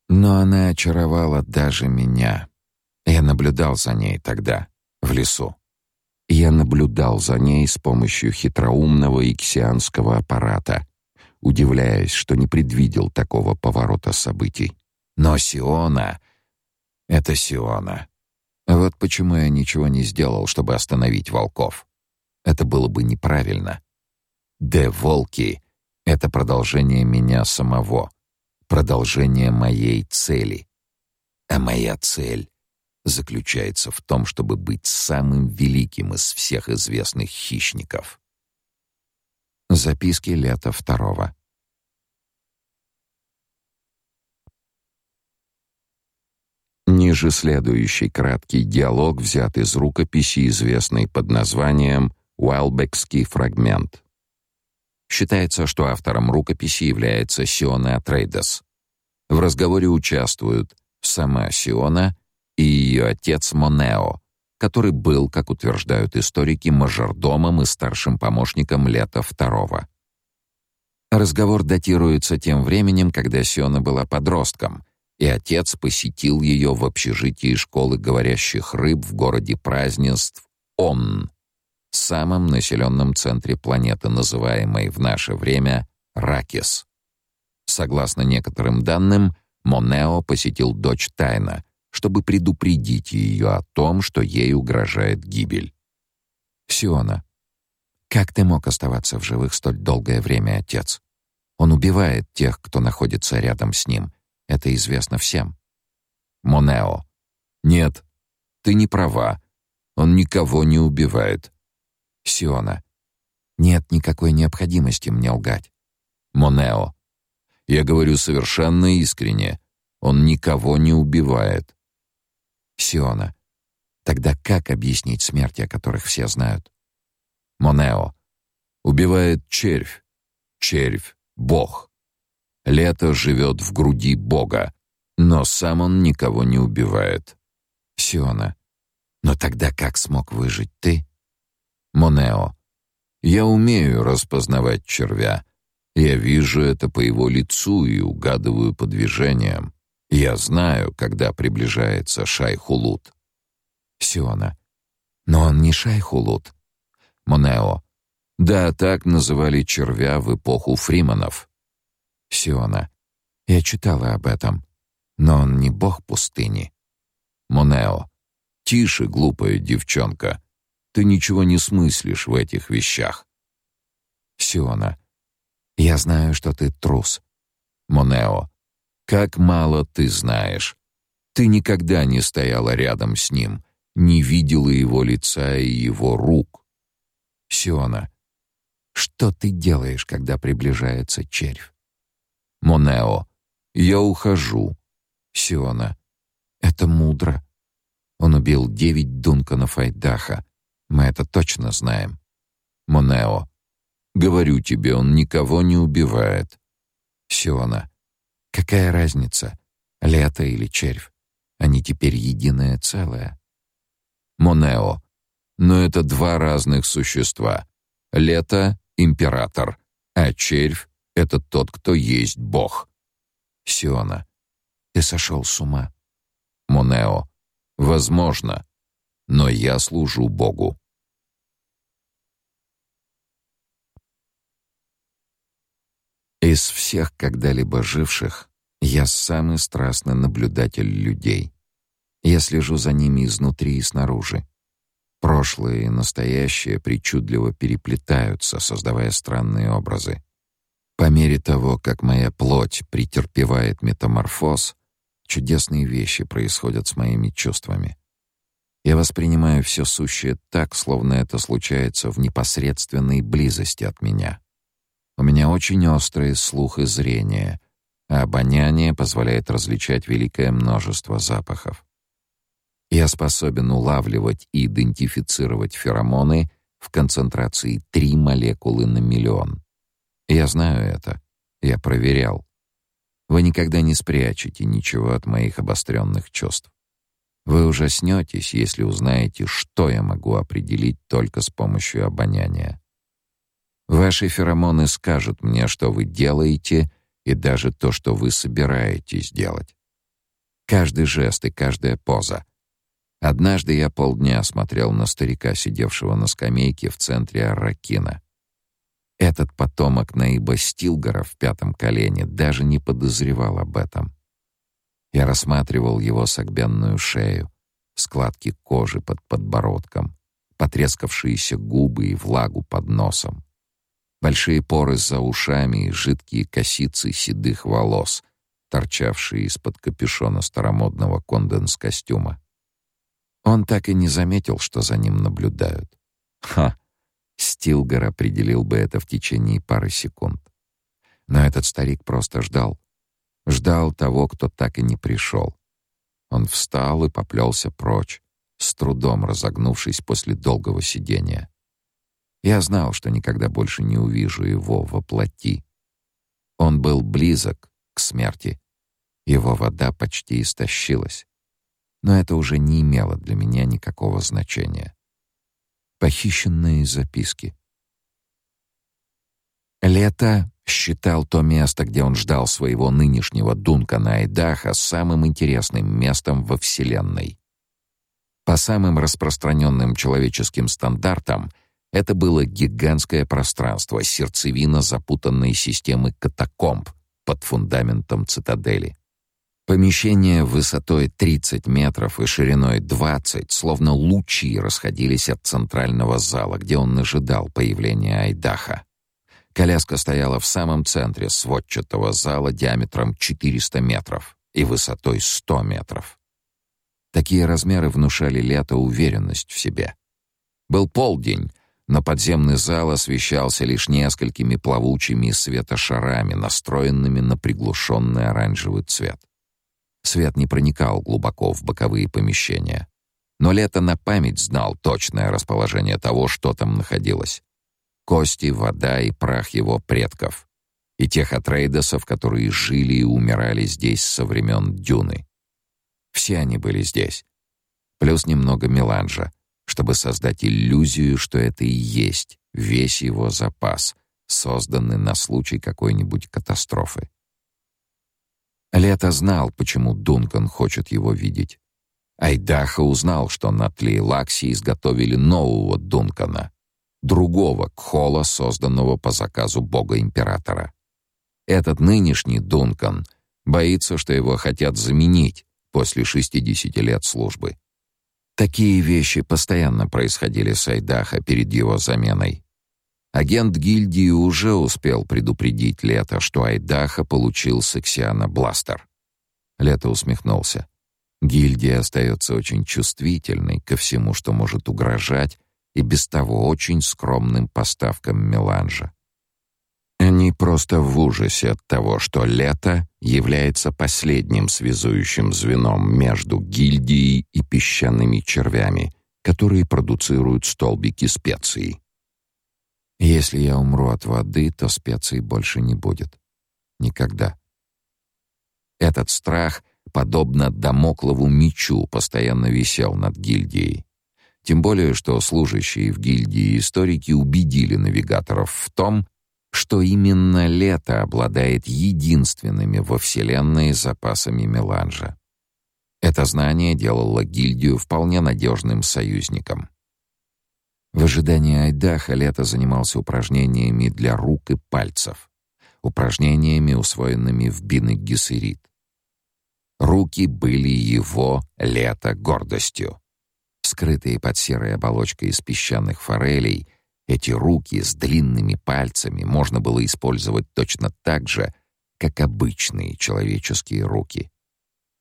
Но она очаровала даже меня. Я наблюдал за ней тогда, в лесу. Я наблюдал за ней с помощью хитроумного иксианского аппарата, удивляясь, что не предвидел такого поворота событий. Но Сиона — это Сиона. Вот почему я ничего не сделал, чтобы остановить волков. Это было бы неправильно. Де волки — это продолжение меня самого, продолжение моей цели. А моя цель заключается в том, чтобы быть самым великим из всех известных хищников. Записки лета второго. Ниже следующий краткий диалог взят из рукописи, известной под названием «Уайлбекский фрагмент». Считается, что автором рукописи является Сиона Атрейдес. В разговоре участвуют сама Сиона и ее отец Монео, который был, как утверждают историки, мажордомом и старшим помощником Лета II. Разговор датируется тем временем, когда Сиона была подростком, и отец посетил ее в общежитии школы говорящих рыб в городе празднеств Он, самом населенном центре планеты, называемой в наше время Ракис. Согласно некоторым данным, Монео посетил дочь тайно, чтобы предупредить ее о том, что ей угрожает гибель. Сиона, как ты мог оставаться в живых столь долгое время, отец? Он убивает тех, кто находится рядом с ним. Это известно всем. Монео. Нет, ты не права. Он никого не убивает. Сиона. Нет никакой необходимости мне лгать. Монео. Я говорю совершенно искренне. Он никого не убивает. Сиона. Тогда как объяснить смерти, о которых все знают? Монео. Убивает червь. Червь — бог. Лето живет в груди бога, но сам он никого не убивает. Сиона. Но тогда как смог выжить ты? Монео. Я умею распознавать червя. Я вижу это по его лицу и угадываю по движениям. Я знаю, когда приближается Шайхулут. Сиона. Но он не Шайхулут. Монео. Да, так называли червя в эпоху фриманов. Сиона. Я читала об этом. Но он не бог пустыни. Монео. Тише, глупая девчонка. Ты ничего не смыслишь в этих вещах. Сиона. Я знаю, что ты трус. Монео. Как мало ты знаешь. Ты никогда не стояла рядом с ним, не видела его лица и его рук. Сиона, что ты делаешь, когда приближается червь? Монео, я ухожу. Сиона, это мудро. Он убил девять Дунканов Айдаха. Мы это точно знаем. Монео, говорю тебе, он никого не убивает. Сиона, Какая разница, лето или червь? Они теперь единое целое. Монео. Но это два разных существа. Лето — император, а червь — это тот, кто есть бог. Сиона. Ты сошел с ума. Монео. Возможно, но я служу богу. Из всех когда-либо живших я самый страстный наблюдатель людей. Я слежу за ними изнутри и снаружи. Прошлое и настоящее причудливо переплетаются, создавая странные образы. По мере того, как моя плоть претерпевает метаморфоз, чудесные вещи происходят с моими чувствами. Я воспринимаю все сущее так, словно это случается в непосредственной близости от меня. У меня очень острый слух и зрение, а обоняние позволяет различать великое множество запахов. Я способен улавливать и идентифицировать феромоны в концентрации 3 молекулы на миллион. Я знаю это. Я проверял. Вы никогда не спрячете ничего от моих обостренных чувств. Вы ужаснетесь, если узнаете, что я могу определить только с помощью обоняния. Ваши феромоны скажут мне, что вы делаете, и даже то, что вы собираетесь делать. Каждый жест и каждая поза. Однажды я полдня смотрел на старика, сидевшего на скамейке в центре Арракина. Этот потомок Наиба Стилгора в пятом колене даже не подозревал об этом. Я рассматривал его согбенную шею, складки кожи под подбородком, потрескавшиеся губы и влагу под носом, большие поры за ушами и жидкие косицы седых волос, торчавшие из-под капюшона старомодного конденс-костюма. Он так и не заметил, что за ним наблюдают. Ха! Стилгер определил бы это в течение пары секунд. Но этот старик просто ждал, Ждал того, кто так и не пришел. Он встал и поплелся прочь, с трудом разогнувшись после долгого сидения. Я знал, что никогда больше не увижу его во плоти. Он был близок к смерти. Его вода почти истощилась. Но это уже не имело для меня никакого значения. Похищенные записки. Лето считал то место, где он ждал своего нынешнего Дункана Айдаха, самым интересным местом во Вселенной. По самым распространенным человеческим стандартам, это было гигантское пространство, сердцевина запутанной системы катакомб под фундаментом цитадели. Помещения высотой 30 метров и шириной 20, словно лучи, расходились от центрального зала, где он ожидал появления Айдаха. Коляска стояла в самом центре сводчатого зала диаметром 400 метров и высотой 100 метров. Такие размеры внушали Лето уверенность в себе. Был полдень, но подземный зал освещался лишь несколькими плавучими светошарами, настроенными на приглушенный оранжевый цвет. Свет не проникал глубоко в боковые помещения. Но Лето на память знал точное расположение того, что там находилось кости, вода и прах его предков, и тех атрейдосов, которые жили и умирали здесь со времен Дюны. Все они были здесь. Плюс немного меланжа, чтобы создать иллюзию, что это и есть весь его запас, созданный на случай какой-нибудь катастрофы. Лето знал, почему Дункан хочет его видеть. Айдаха узнал, что на Тлейлаксе изготовили нового Дункана, другого Кхола, созданного по заказу бога-императора. Этот нынешний Дункан боится, что его хотят заменить после 60 лет службы. Такие вещи постоянно происходили с Айдаха перед его заменой. Агент гильдии уже успел предупредить Лето, что Айдаха получил Сексиана Бластер. Лето усмехнулся. Гильдия остается очень чувствительной ко всему, что может угрожать и без того очень скромным поставкам меланжа. Они просто в ужасе от того, что лето является последним связующим звеном между гильдией и песчаными червями, которые продуцируют столбики специй. Если я умру от воды, то специй больше не будет. Никогда. Этот страх, подобно дамоклову мечу, постоянно висел над гильдией. Тем более, что служащие в гильдии историки убедили навигаторов в том, что именно лето обладает единственными во Вселенной запасами меланжа. Это знание делало гильдию вполне надежным союзником. В ожидании Айдаха Лето занимался упражнениями для рук и пальцев, упражнениями, усвоенными в Бины-Гессерит. Руки были его, Лето, гордостью. Скрытые под серой оболочкой из песчаных форелей, эти руки с длинными пальцами можно было использовать точно так же, как обычные человеческие руки.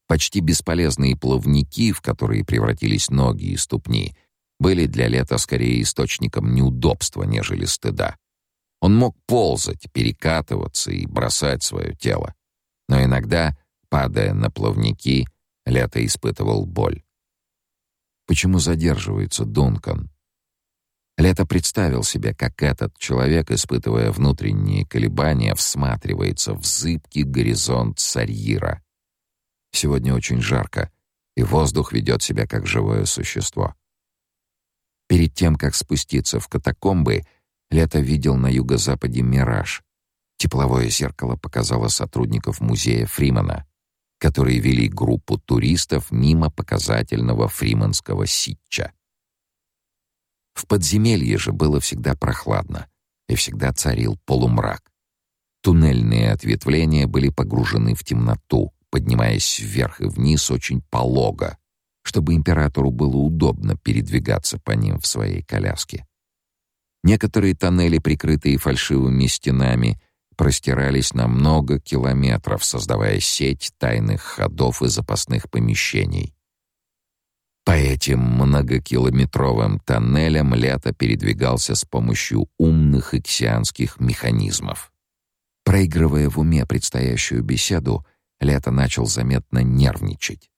Почти бесполезные плавники, в которые превратились ноги и ступни, были для Лета скорее источником неудобства, нежели стыда. Он мог ползать, перекатываться и бросать свое тело. Но иногда, падая на плавники, Лето испытывал боль. Почему задерживается Дункан? Лето представил себе, как этот человек, испытывая внутренние колебания, всматривается в зыбкий горизонт Сарьира. Сегодня очень жарко, и воздух ведет себя как живое существо. Перед тем, как спуститься в катакомбы, Лето видел на юго-западе мираж. Тепловое зеркало показало сотрудников музея Фримана, которые вели группу туристов мимо показательного фриманского ситча. В подземелье же было всегда прохладно, и всегда царил полумрак. Туннельные ответвления были погружены в темноту, поднимаясь вверх и вниз очень полого, чтобы императору было удобно передвигаться по ним в своей коляске. Некоторые тоннели, прикрытые фальшивыми стенами, простирались на много километров, создавая сеть тайных ходов и запасных помещений. По этим многокилометровым тоннелям Лето передвигался с помощью умных иксианских механизмов. Проигрывая в уме предстоящую беседу, Лето начал заметно нервничать.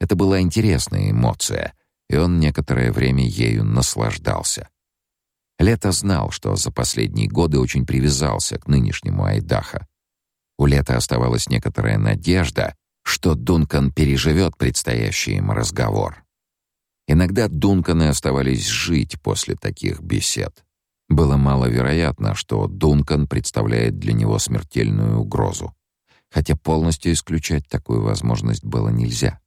Это была интересная эмоция, и он некоторое время ею наслаждался. Лето знал, что за последние годы очень привязался к нынешнему Айдаха. У Лета оставалась некоторая надежда, что Дункан переживет предстоящий им разговор. Иногда Дунканы оставались жить после таких бесед. Было маловероятно, что Дункан представляет для него смертельную угрозу, хотя полностью исключать такую возможность было нельзя.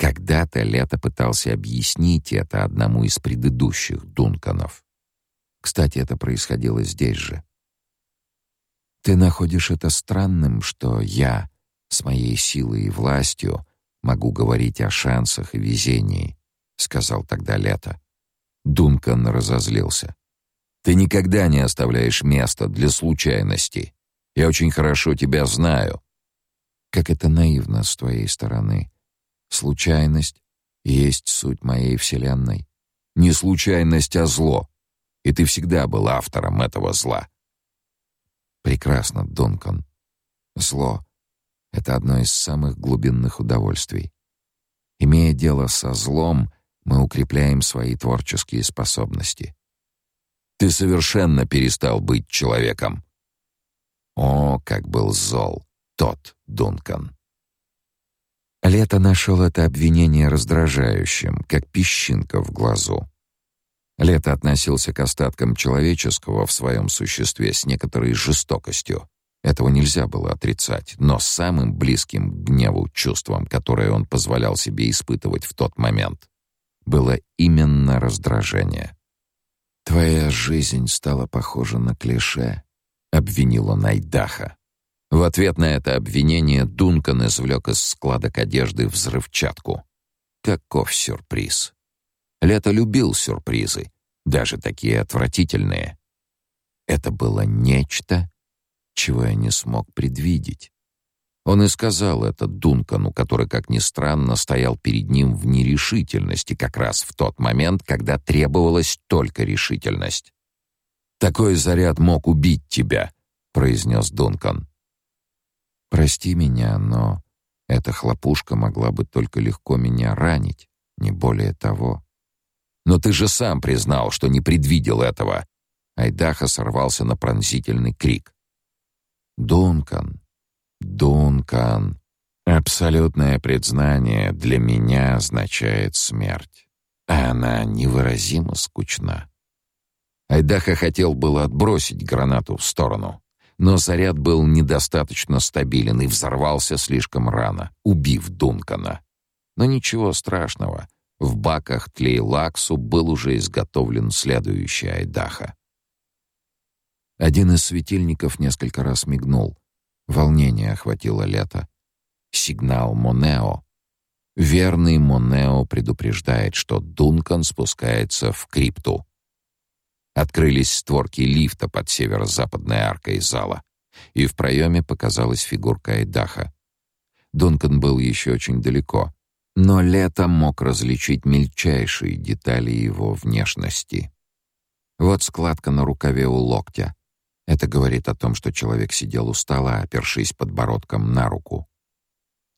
Когда-то Лето пытался объяснить это одному из предыдущих Дунканов. Кстати, это происходило здесь же. Ты находишь это странным, что я с моей силой и властью могу говорить о шансах и везении, сказал тогда Лето. Дункан разозлился. Ты никогда не оставляешь места для случайностей. Я очень хорошо тебя знаю. Как это наивно с твоей стороны. Случайность есть суть моей вселенной. Не случайность, а зло. И ты всегда был автором этого зла. Прекрасно, Дункан. Зло — это одно из самых глубинных удовольствий. Имея дело со злом, мы укрепляем свои творческие способности. Ты совершенно перестал быть человеком. О, как был зол тот Дункан. Лето нашел это обвинение раздражающим, как песчинка в глазу. Лето относился к остаткам человеческого в своем существе с некоторой жестокостью. Этого нельзя было отрицать, но самым близким к гневу чувством, которое он позволял себе испытывать в тот момент, было именно раздражение. «Твоя жизнь стала похожа на клише», — обвинила Найдаха. В ответ на это обвинение Дункан извлек из складок одежды взрывчатку. Каков сюрприз! Лето любил сюрпризы, даже такие отвратительные. Это было нечто, чего я не смог предвидеть. Он и сказал это Дункану, который, как ни странно, стоял перед ним в нерешительности как раз в тот момент, когда требовалась только решительность. «Такой заряд мог убить тебя», — произнес Дункан. «Прости меня, но эта хлопушка могла бы только легко меня ранить, не более того». «Но ты же сам признал, что не предвидел этого». Айдаха сорвался на пронзительный крик. «Дункан, Дункан, абсолютное признание для меня означает смерть, а она невыразимо скучна». Айдаха хотел было отбросить гранату в сторону, но заряд был недостаточно стабилен и взорвался слишком рано, убив Дункана. Но ничего страшного. В баках тлейлаксу был уже изготовлен следующий Айдаха. Один из светильников несколько раз мигнул. Волнение охватило лето. Сигнал Монео. Верный Монео предупреждает, что Дункан спускается в крипту. Открылись створки лифта под северо-западной аркой зала, и в проеме показалась фигурка Айдаха. Дункан был еще очень далеко, но Лето мог различить мельчайшие детали его внешности. Вот складка на рукаве у локтя. Это говорит о том, что человек сидел у стола, опершись подбородком на руку.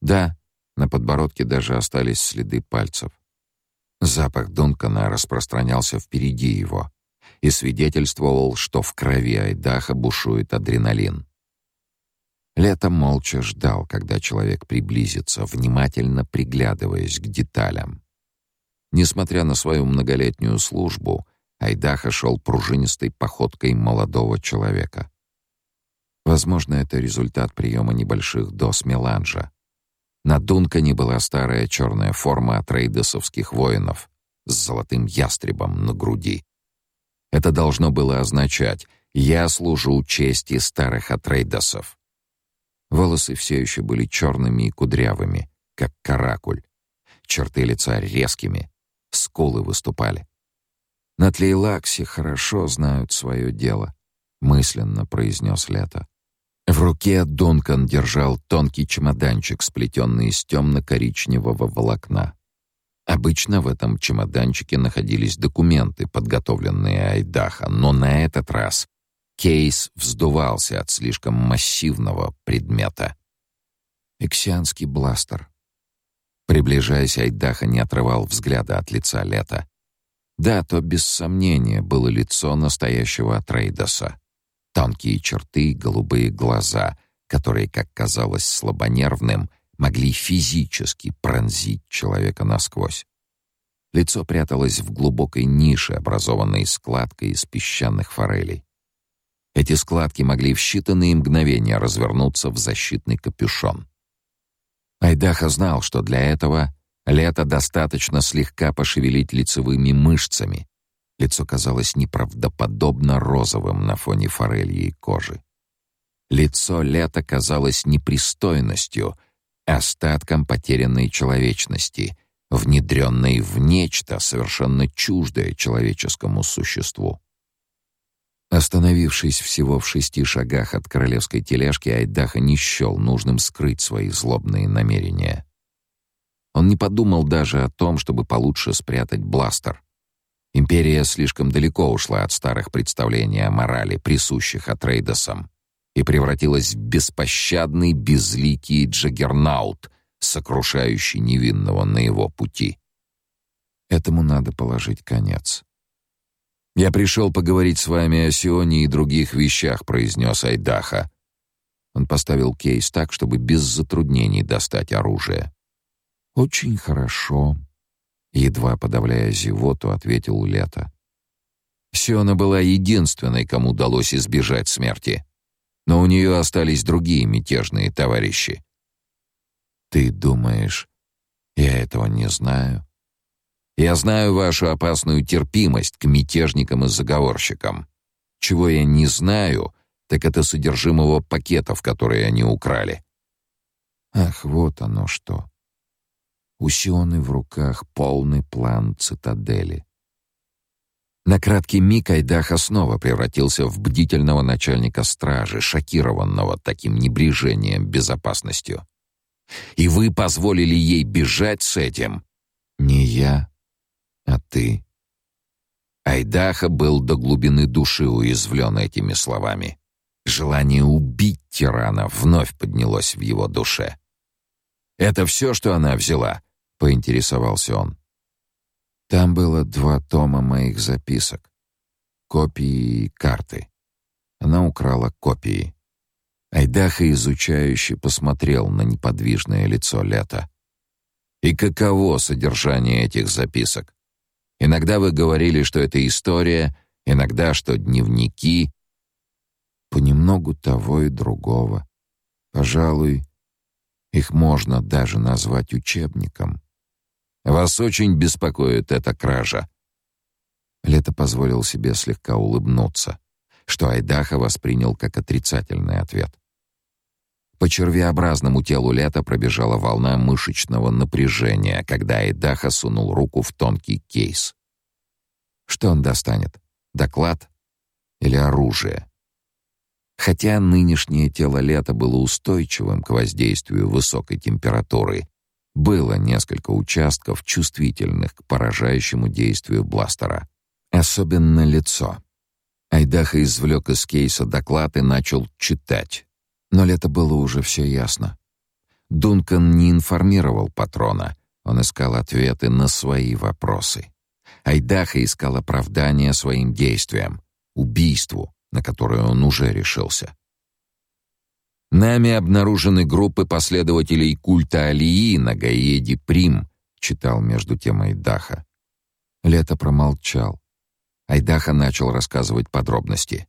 Да, на подбородке даже остались следы пальцев. Запах Дункана распространялся впереди его и свидетельствовал, что в крови Айдаха бушует адреналин. Лето молча ждал, когда человек приблизится, внимательно приглядываясь к деталям. Несмотря на свою многолетнюю службу, Айдаха шел пружинистой походкой молодого человека. Возможно, это результат приема небольших доз меланжа. На Дункане была старая черная форма от рейдесовских воинов с золотым ястребом на груди. Это должно было означать «я служу чести старых атрейдосов». Волосы все еще были черными и кудрявыми, как каракуль. Черты лица резкими, скулы выступали. На Тлейлаксе хорошо знают свое дело, мысленно произнес Лето. В руке Дункан держал тонкий чемоданчик, сплетенный из темно-коричневого волокна. Обычно в этом чемоданчике находились документы, подготовленные Айдаха, но на этот раз Кейс вздувался от слишком массивного предмета. Эксианский бластер. Приближаясь, Айдаха не отрывал взгляда от лица Лета. Да, то без сомнения было лицо настоящего Атрейдоса. Тонкие черты, голубые глаза, которые, как казалось слабонервным, могли физически пронзить человека насквозь. Лицо пряталось в глубокой нише, образованной складкой из песчаных форелей. Эти складки могли в считанные мгновения развернуться в защитный капюшон. Айдаха знал, что для этого лето достаточно слегка пошевелить лицевыми мышцами. Лицо казалось неправдоподобно розовым на фоне форельей кожи. Лицо лета казалось непристойностью, остатком потерянной человечности, внедренной в нечто совершенно чуждое человеческому существу. Остановившись всего в шести шагах от королевской тележки, Айдаха не счел нужным скрыть свои злобные намерения. Он не подумал даже о том, чтобы получше спрятать бластер. Империя слишком далеко ушла от старых представлений о морали, присущих Атрейдосам, и превратилась в беспощадный, безликий джаггернаут, сокрушающий невинного на его пути. Этому надо положить конец. «Я пришел поговорить с вами о Сионе и других вещах», — произнес Айдаха. Он поставил кейс так, чтобы без затруднений достать оружие. «Очень хорошо», — едва подавляя зевоту, ответил Лето. Сиона была единственной, кому удалось избежать смерти. Но у нее остались другие мятежные товарищи. «Ты думаешь, я этого не знаю?» Я знаю вашу опасную терпимость к мятежникам и заговорщикам. Чего я не знаю, так это содержимого пакетов, которые они украли. Ах, вот оно что. У Сионы в руках полный план цитадели. На краткий миг Айдаха снова превратился в бдительного начальника стражи, шокированного таким небрежением безопасностью. «И вы позволили ей бежать с этим?» «Не я, а ты? Айдаха был до глубины души уязвлен этими словами. Желание убить тирана вновь поднялось в его душе. «Это все, что она взяла?» — поинтересовался он. Там было два тома моих записок. Копии карты. Она украла копии. Айдаха изучающе посмотрел на неподвижное лицо Лета. «И каково содержание этих записок?» Иногда вы говорили, что это история, иногда, что дневники. Понемногу того и другого. Пожалуй, их можно даже назвать учебником. Вас очень беспокоит эта кража. Лето позволил себе слегка улыбнуться, что Айдаха воспринял как отрицательный ответ. По червеобразному телу Лета пробежала волна мышечного напряжения, когда Айдаха сунул руку в тонкий кейс. Что он достанет? Доклад или оружие? Хотя нынешнее тело Лета было устойчивым к воздействию высокой температуры, было несколько участков, чувствительных к поражающему действию бластера. Особенно лицо. Айдаха извлек из кейса доклад и начал читать. Но лето было уже все ясно. Дункан не информировал патрона. Он искал ответы на свои вопросы. Айдаха искал оправдания своим действиям, убийству, на которое он уже решился. Нами обнаружены группы последователей культа Алии на Гаеде Прим, читал между тем Айдаха. Лето промолчал. Айдаха начал рассказывать подробности.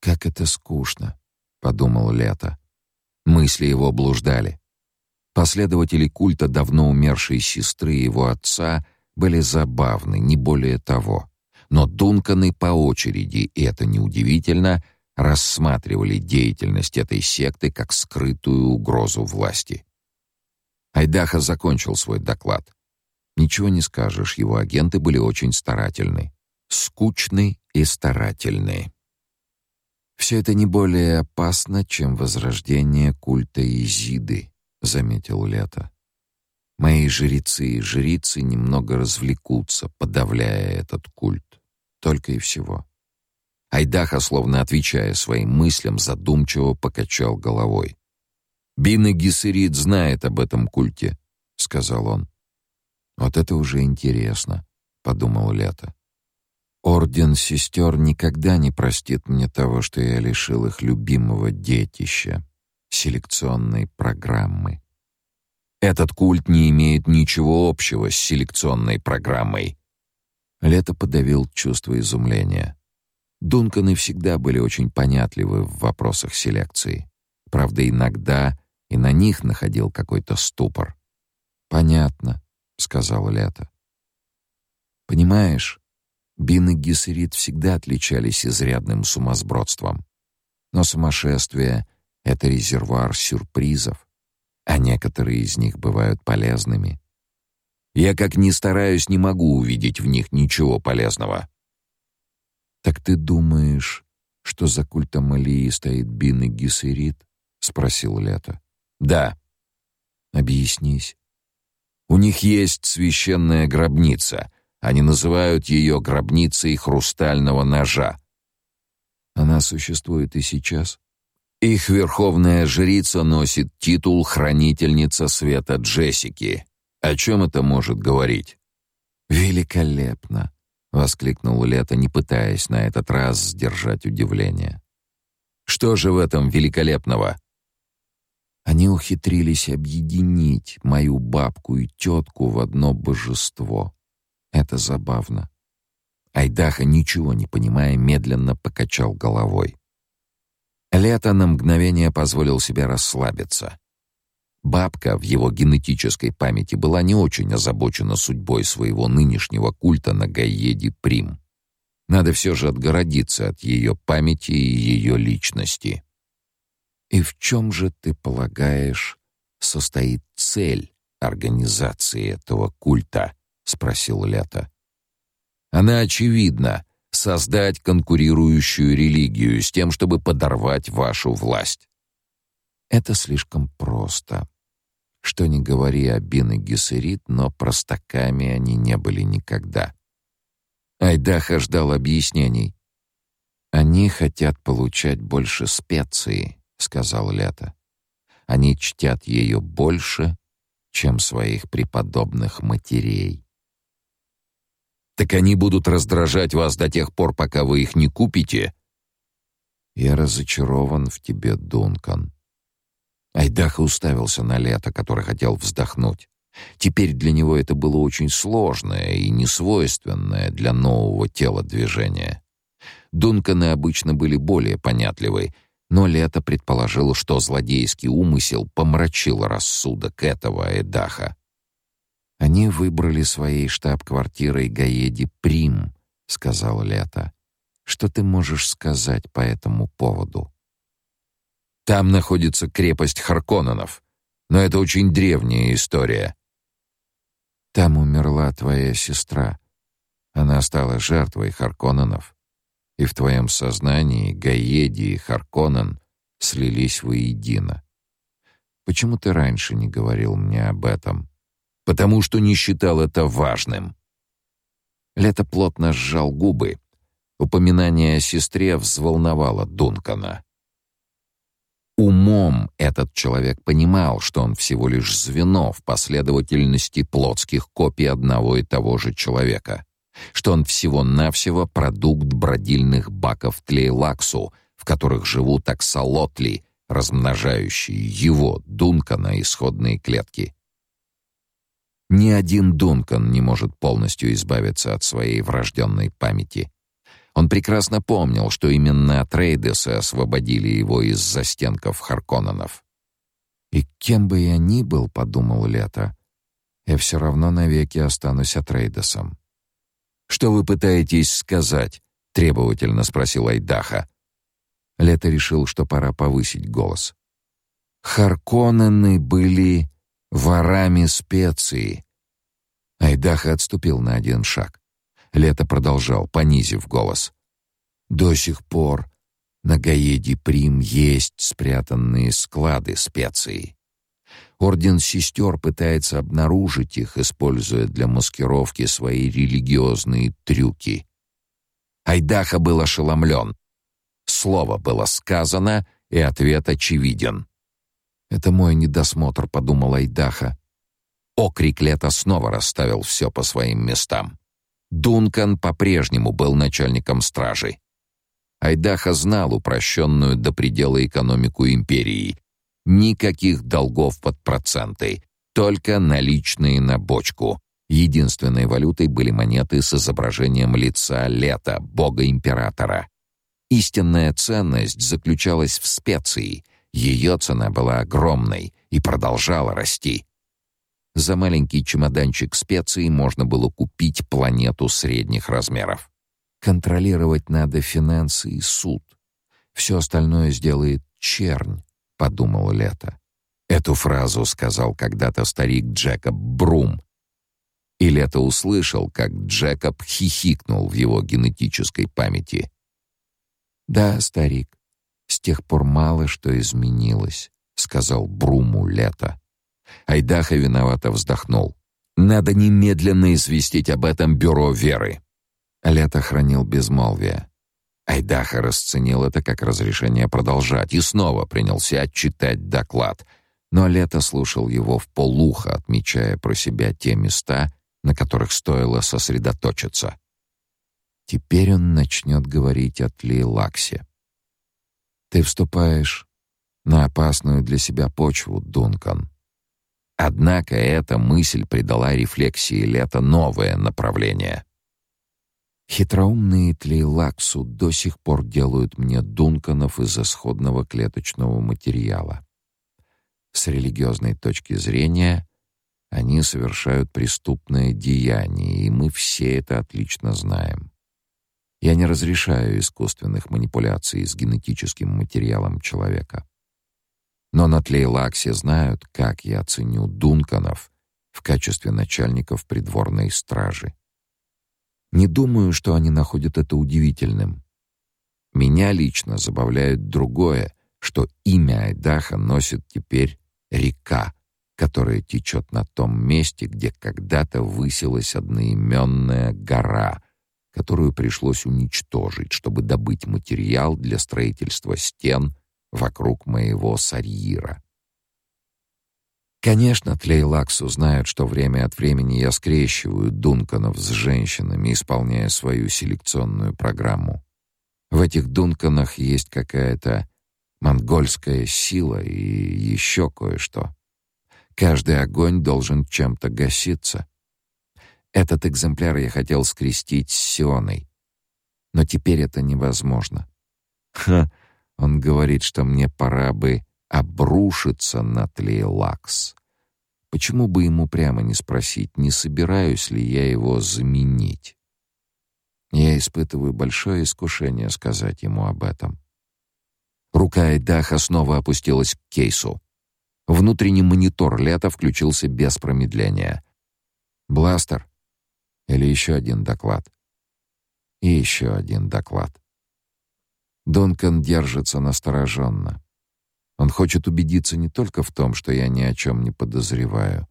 Как это скучно, подумал Лето. Мысли его блуждали. Последователи культа давно умершей сестры его отца были забавны, не более того. Но Дунканы по очереди, и это неудивительно, рассматривали деятельность этой секты как скрытую угрозу власти. Айдаха закончил свой доклад. Ничего не скажешь, его агенты были очень старательны скучны и старательны. Все это не более опасно, чем возрождение культа Изиды, заметил Лето. Мои жрецы и жрицы немного развлекутся, подавляя этот культ. Только и всего. Айдаха, словно отвечая своим мыслям, задумчиво покачал головой. «Бин и Гессерит знает об этом культе», — сказал он. «Вот это уже интересно», — подумал Лето. Орден сестер никогда не простит мне того, что я лишил их любимого детища селекционной программы. Этот культ не имеет ничего общего с селекционной программой. Лето подавил чувство изумления. Дунканы всегда были очень понятливы в вопросах селекции. Правда, иногда и на них находил какой-то ступор. «Понятно», — сказал Лето. «Понимаешь, Бин и Гессерит всегда отличались изрядным сумасбродством. Но сумасшествие — это резервуар сюрпризов, а некоторые из них бывают полезными. Я как ни стараюсь, не могу увидеть в них ничего полезного. «Так ты думаешь, что за культом Алии стоит Бин и Гессерит?» — спросил Лето. «Да». «Объяснись». «У них есть священная гробница, они называют ее гробницей хрустального ножа. Она существует и сейчас. Их верховная жрица носит титул хранительница света Джессики. О чем это может говорить? Великолепно, воскликнул Лето, не пытаясь на этот раз сдержать удивление. Что же в этом великолепного? Они ухитрились объединить мою бабку и тетку в одно божество. Это забавно. Айдаха, ничего не понимая, медленно покачал головой. Лето на мгновение позволил себе расслабиться. Бабка в его генетической памяти была не очень озабочена судьбой своего нынешнего культа на Гаеде Прим. Надо все же отгородиться от ее памяти и ее личности. И в чем же ты полагаешь состоит цель организации этого культа? — спросил Лето. «Она очевидна — создать конкурирующую религию с тем, чтобы подорвать вашу власть». «Это слишком просто. Что ни говори о Бин и Гессерит, но простаками они не были никогда». Айдаха ждал объяснений. «Они хотят получать больше специи», — сказал Лето. «Они чтят ее больше, чем своих преподобных матерей». Так они будут раздражать вас до тех пор, пока вы их не купите. Я разочарован в тебе, Дункан. Айдаха уставился на лето, который хотел вздохнуть. Теперь для него это было очень сложное и несвойственное для нового тела движение. Дунканы обычно были более понятливы, но Лето предположил, что злодейский умысел помрачил рассудок этого Айдаха. Они выбрали своей штаб-квартирой Гаеди Прим, сказал Лето. Что ты можешь сказать по этому поводу? Там находится крепость Харконненов, но это очень древняя история. Там умерла твоя сестра. Она стала жертвой Харконненов. И в твоем сознании Гаеди и Харконнен слились воедино. Почему ты раньше не говорил мне об этом? Потому что не считал это важным. Лето плотно сжал губы. Упоминание о сестре взволновало Дункана. Умом этот человек понимал, что он всего лишь звено в последовательности плотских копий одного и того же человека, что он всего-навсего продукт бродильных баков тлейлаксу, в которых живут аксолотли, размножающие его, Дункана, исходные клетки. Ни один Дункан не может полностью избавиться от своей врожденной памяти. Он прекрасно помнил, что именно Атрейдесы освободили его из застенков Харконненов. «И кем бы я ни был, — подумал Лето, — я все равно навеки останусь Атрейдесом». «Что вы пытаетесь сказать?» — требовательно спросил Айдаха. Лето решил, что пора повысить голос. «Харконнены были ворами специй». Айдаха отступил на один шаг. Лето продолжал, понизив голос. До сих пор на Гаеде Прим есть спрятанные склады специй. Орден сестер пытается обнаружить их, используя для маскировки свои религиозные трюки. Айдаха был ошеломлен. Слово было сказано, и ответ очевиден. «Это мой недосмотр», — подумал Айдаха. Окрик Лета снова расставил все по своим местам. Дункан по-прежнему был начальником стражи. Айдаха знал упрощенную до предела экономику империи. Никаких долгов под проценты, только наличные на бочку. Единственной валютой были монеты с изображением лица Лета, бога-императора. Истинная ценность заключалась в специи. Ее цена была огромной и продолжала расти. За маленький чемоданчик специй можно было купить планету средних размеров. Контролировать надо финансы и суд. Все остальное сделает чернь, подумал Лето. Эту фразу сказал когда-то старик Джекоб Брум. И Лето услышал, как Джекоб хихикнул в его генетической памяти. Да, старик, с тех пор мало что изменилось, сказал Бруму Лето. Айдаха виновато вздохнул. «Надо немедленно известить об этом бюро веры». Лето хранил безмолвие. Айдаха расценил это как разрешение продолжать и снова принялся читать доклад. Но Лето слушал его в полухо, отмечая про себя те места, на которых стоило сосредоточиться. Теперь он начнет говорить о Тлейлаксе. «Ты вступаешь на опасную для себя почву, Дункан. Однако эта мысль придала рефлексии лета новое направление. Хитроумные тлейлаксу до сих пор делают мне дунканов из исходного клеточного материала. С религиозной точки зрения они совершают преступное деяние, и мы все это отлично знаем. Я не разрешаю искусственных манипуляций с генетическим материалом человека. Но на Тлейлаксе знают, как я ценю Дунканов в качестве начальников придворной стражи. Не думаю, что они находят это удивительным. Меня лично забавляет другое, что имя Айдаха носит теперь река, которая течет на том месте, где когда-то высилась одноименная гора, которую пришлось уничтожить, чтобы добыть материал для строительства стен вокруг моего сарьира. Конечно, Тлейлакс узнают, что время от времени я скрещиваю Дунканов с женщинами, исполняя свою селекционную программу. В этих Дунканах есть какая-то монгольская сила и еще кое-что. Каждый огонь должен чем-то гаситься. Этот экземпляр я хотел скрестить с Сионой, но теперь это невозможно. Ха, он говорит, что мне пора бы обрушиться на Тлейлакс. Почему бы ему прямо не спросить, не собираюсь ли я его заменить? Я испытываю большое искушение сказать ему об этом. Рука Айдаха снова опустилась к кейсу. Внутренний монитор лета включился без промедления. Бластер или еще один доклад. И еще один доклад. Дункан держится настороженно. Он хочет убедиться не только в том, что я ни о чем не подозреваю,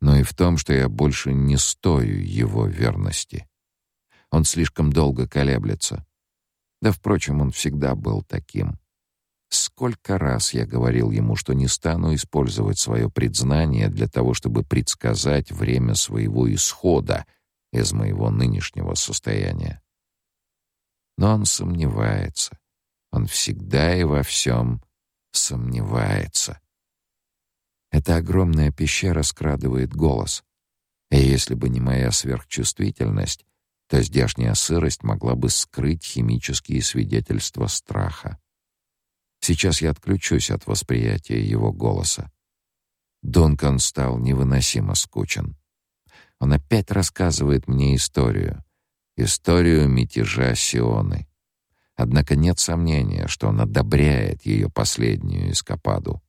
но и в том, что я больше не стою его верности. Он слишком долго колеблется. Да, впрочем, он всегда был таким. Сколько раз я говорил ему, что не стану использовать свое предзнание для того, чтобы предсказать время своего исхода из моего нынешнего состояния. Но он сомневается. Он всегда и во всем сомневается. Эта огромная пещера скрадывает голос. И если бы не моя сверхчувствительность, то здешняя сырость могла бы скрыть химические свидетельства страха. Сейчас я отключусь от восприятия его голоса. Дункан стал невыносимо скучен. Он опять рассказывает мне историю. Историю мятежа Сионы. Однако нет сомнения, что он одобряет ее последнюю эскападу.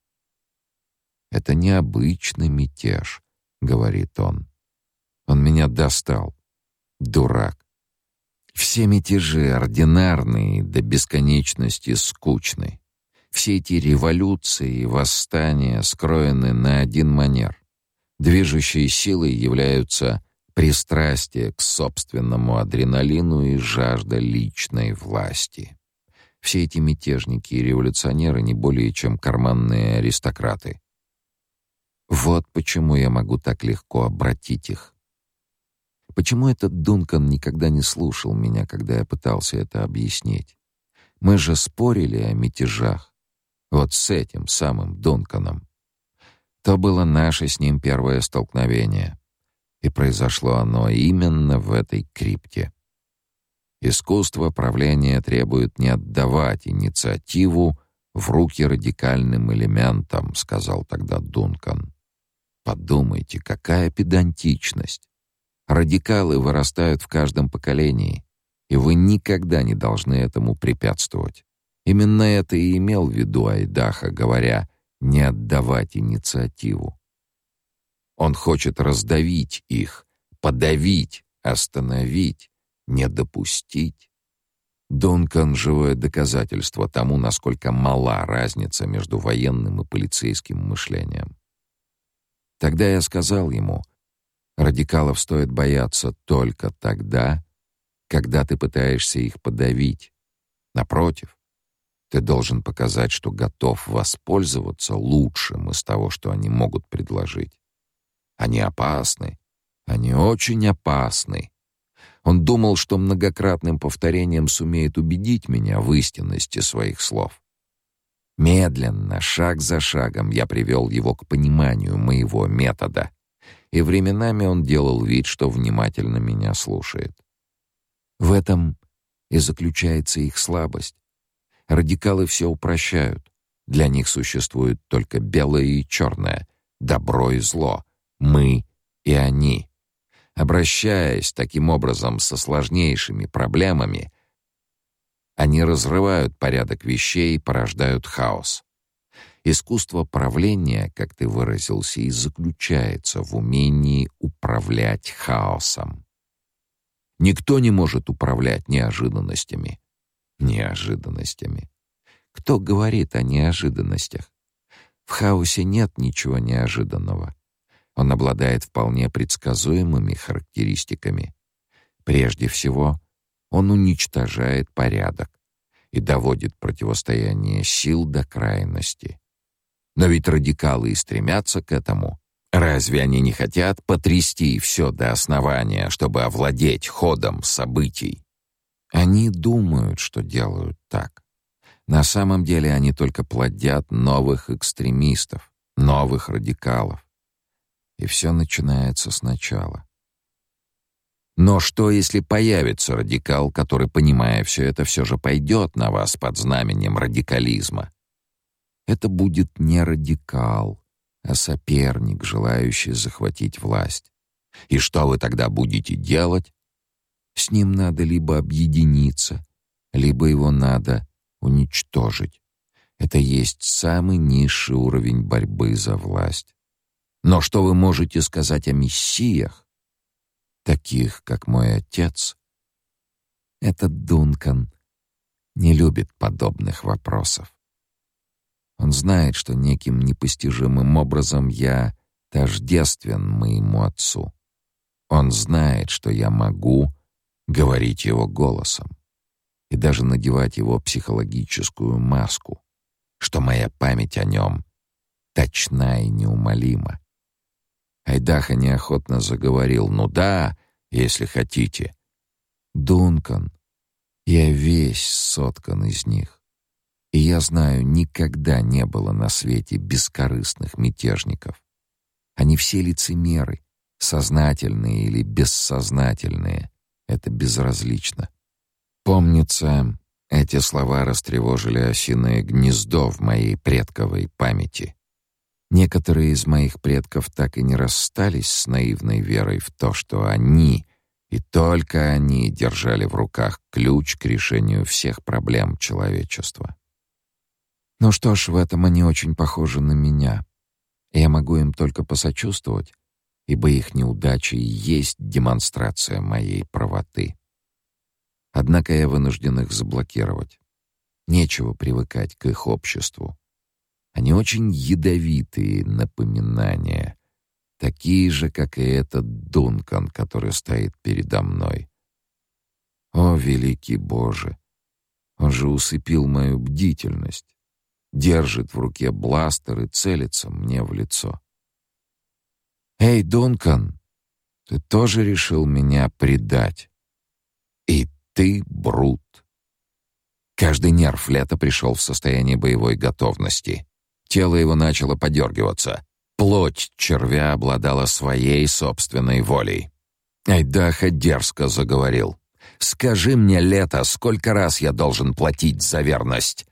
«Это необычный мятеж», — говорит он. «Он меня достал. Дурак. Все мятежи ординарные до бесконечности скучны. Все эти революции и восстания скроены на один манер. Движущей силой являются пристрастие к собственному адреналину и жажда личной власти. Все эти мятежники и революционеры не более чем карманные аристократы. Вот почему я могу так легко обратить их. Почему этот Дункан никогда не слушал меня, когда я пытался это объяснить? Мы же спорили о мятежах. Вот с этим самым Дунканом. То было наше с ним первое столкновение. И произошло оно именно в этой крипте. Искусство правления требует не отдавать инициативу в руки радикальным элементам, сказал тогда Дункан. Подумайте, какая педантичность. Радикалы вырастают в каждом поколении, и вы никогда не должны этому препятствовать. Именно это и имел в виду Айдаха, говоря «не отдавать инициативу». Он хочет раздавить их, подавить, остановить, не допустить. Дункан — живое доказательство тому, насколько мала разница между военным и полицейским мышлением. Тогда я сказал ему, радикалов стоит бояться только тогда, когда ты пытаешься их подавить. Напротив, ты должен показать, что готов воспользоваться лучшим из того, что они могут предложить. Они опасны. Они очень опасны. Он думал, что многократным повторением сумеет убедить меня в истинности своих слов. Медленно, шаг за шагом, я привел его к пониманию моего метода, и временами он делал вид, что внимательно меня слушает. В этом и заключается их слабость. Радикалы все упрощают. Для них существует только белое и черное, добро и зло, мы и они. Обращаясь таким образом со сложнейшими проблемами, они разрывают порядок вещей и порождают хаос. Искусство правления, как ты выразился, и заключается в умении управлять хаосом. Никто не может управлять неожиданностями. Неожиданностями. Кто говорит о неожиданностях? В хаосе нет ничего неожиданного. Он обладает вполне предсказуемыми характеристиками. Прежде всего, он уничтожает порядок и доводит противостояние сил до крайности. Но ведь радикалы и стремятся к этому. Разве они не хотят потрясти все до основания, чтобы овладеть ходом событий? Они думают, что делают так. На самом деле они только плодят новых экстремистов, новых радикалов. И все начинается сначала. Но что, если появится радикал, который, понимая все это, все же пойдет на вас под знаменем радикализма? Это будет не радикал, а соперник, желающий захватить власть. И что вы тогда будете делать? С ним надо либо объединиться, либо его надо уничтожить. Это есть самый низший уровень борьбы за власть. Но что вы можете сказать о мессиях, таких, как мой отец? Этот Дункан не любит подобных вопросов. Он знает, что неким непостижимым образом я тождествен моему отцу. Он знает, что я могу говорить его голосом и даже надевать его психологическую маску, что моя память о нем точна и неумолима. Айдаха неохотно заговорил: "Ну да, если хотите. Дункан, я весь соткан из них. И я знаю, никогда не было на свете бескорыстных мятежников. Они все лицемеры, сознательные или бессознательные. Это безразлично. Помнится, эти слова растревожили осиное гнездо в моей предковой памяти. Некоторые из моих предков так и не расстались с наивной верой в то, что они и только они держали в руках ключ к решению всех проблем человечества. Ну что ж, в этом они очень похожи на меня. Я могу им только посочувствовать, ибо их неудачи и есть демонстрация моей правоты. Однако я вынужден их заблокировать. Нечего привыкать к их обществу. Они очень ядовитые напоминания, такие же, как и этот Дункан, который стоит передо мной. О, великий Боже! Он же усыпил мою бдительность, держит в руке бластер и целится мне в лицо. «Эй, Дункан, ты тоже решил меня предать?» «И ты, Брут!» Каждый нерв лета пришел в состояние боевой готовности. Тело его начало подергиваться. Плоть червя обладала своей собственной волей. Айдаха дерзко заговорил. «Скажи мне, Лето, сколько раз я должен платить за верность?»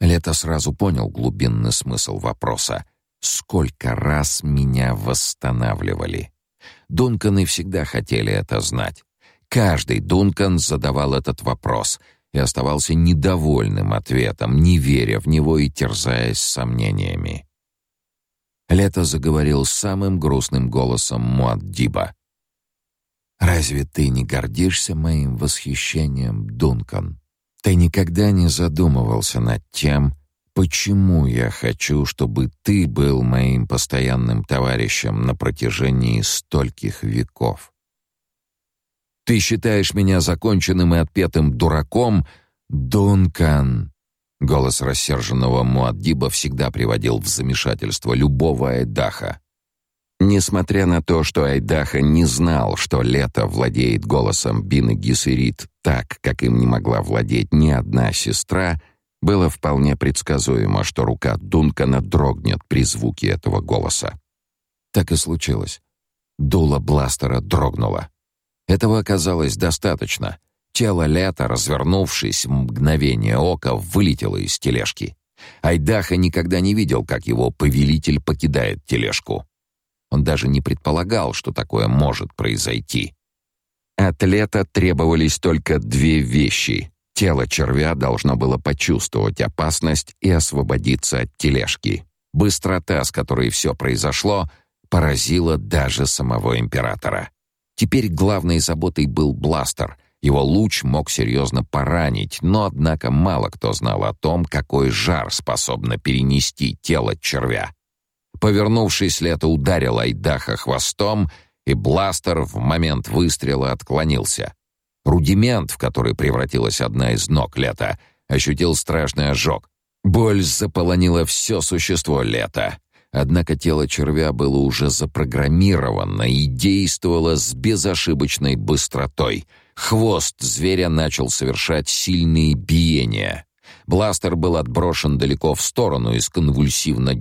Лето сразу понял глубинный смысл вопроса. «Сколько раз меня восстанавливали?» Дунканы всегда хотели это знать. Каждый Дункан задавал этот вопрос — и оставался недовольным ответом, не веря в него и терзаясь сомнениями. Лето заговорил самым грустным голосом Муаддиба. «Разве ты не гордишься моим восхищением, Дункан? Ты никогда не задумывался над тем, почему я хочу, чтобы ты был моим постоянным товарищем на протяжении стольких веков?» Ты считаешь меня законченным и отпетым дураком, Дункан?» Голос рассерженного Муаддиба всегда приводил в замешательство любого Айдаха. Несмотря на то, что Айдаха не знал, что Лето владеет голосом Бины Гисерит так, как им не могла владеть ни одна сестра, было вполне предсказуемо, что рука Дункана дрогнет при звуке этого голоса. Так и случилось. Дуло бластера дрогнуло. Этого оказалось достаточно. Тело Лета, развернувшись в мгновение ока, вылетело из тележки. Айдаха никогда не видел, как его повелитель покидает тележку. Он даже не предполагал, что такое может произойти. От Лета требовались только две вещи. Тело червя должно было почувствовать опасность и освободиться от тележки. Быстрота, с которой все произошло, поразила даже самого императора. Теперь главной заботой был бластер. Его луч мог серьезно поранить, но однако мало кто знал о том, какой жар способно перенести тело червя. Повернувшись, Лето ударил Айдаха хвостом, и бластер в момент выстрела отклонился. Рудимент, в который превратилась одна из ног Лета, ощутил страшный ожог. Боль заполонила все существо Лета. Однако тело червя было уже запрограммировано и действовало с безошибочной быстротой. Хвост зверя начал совершать сильные биения. Бластер был отброшен далеко в сторону и с конвульсивно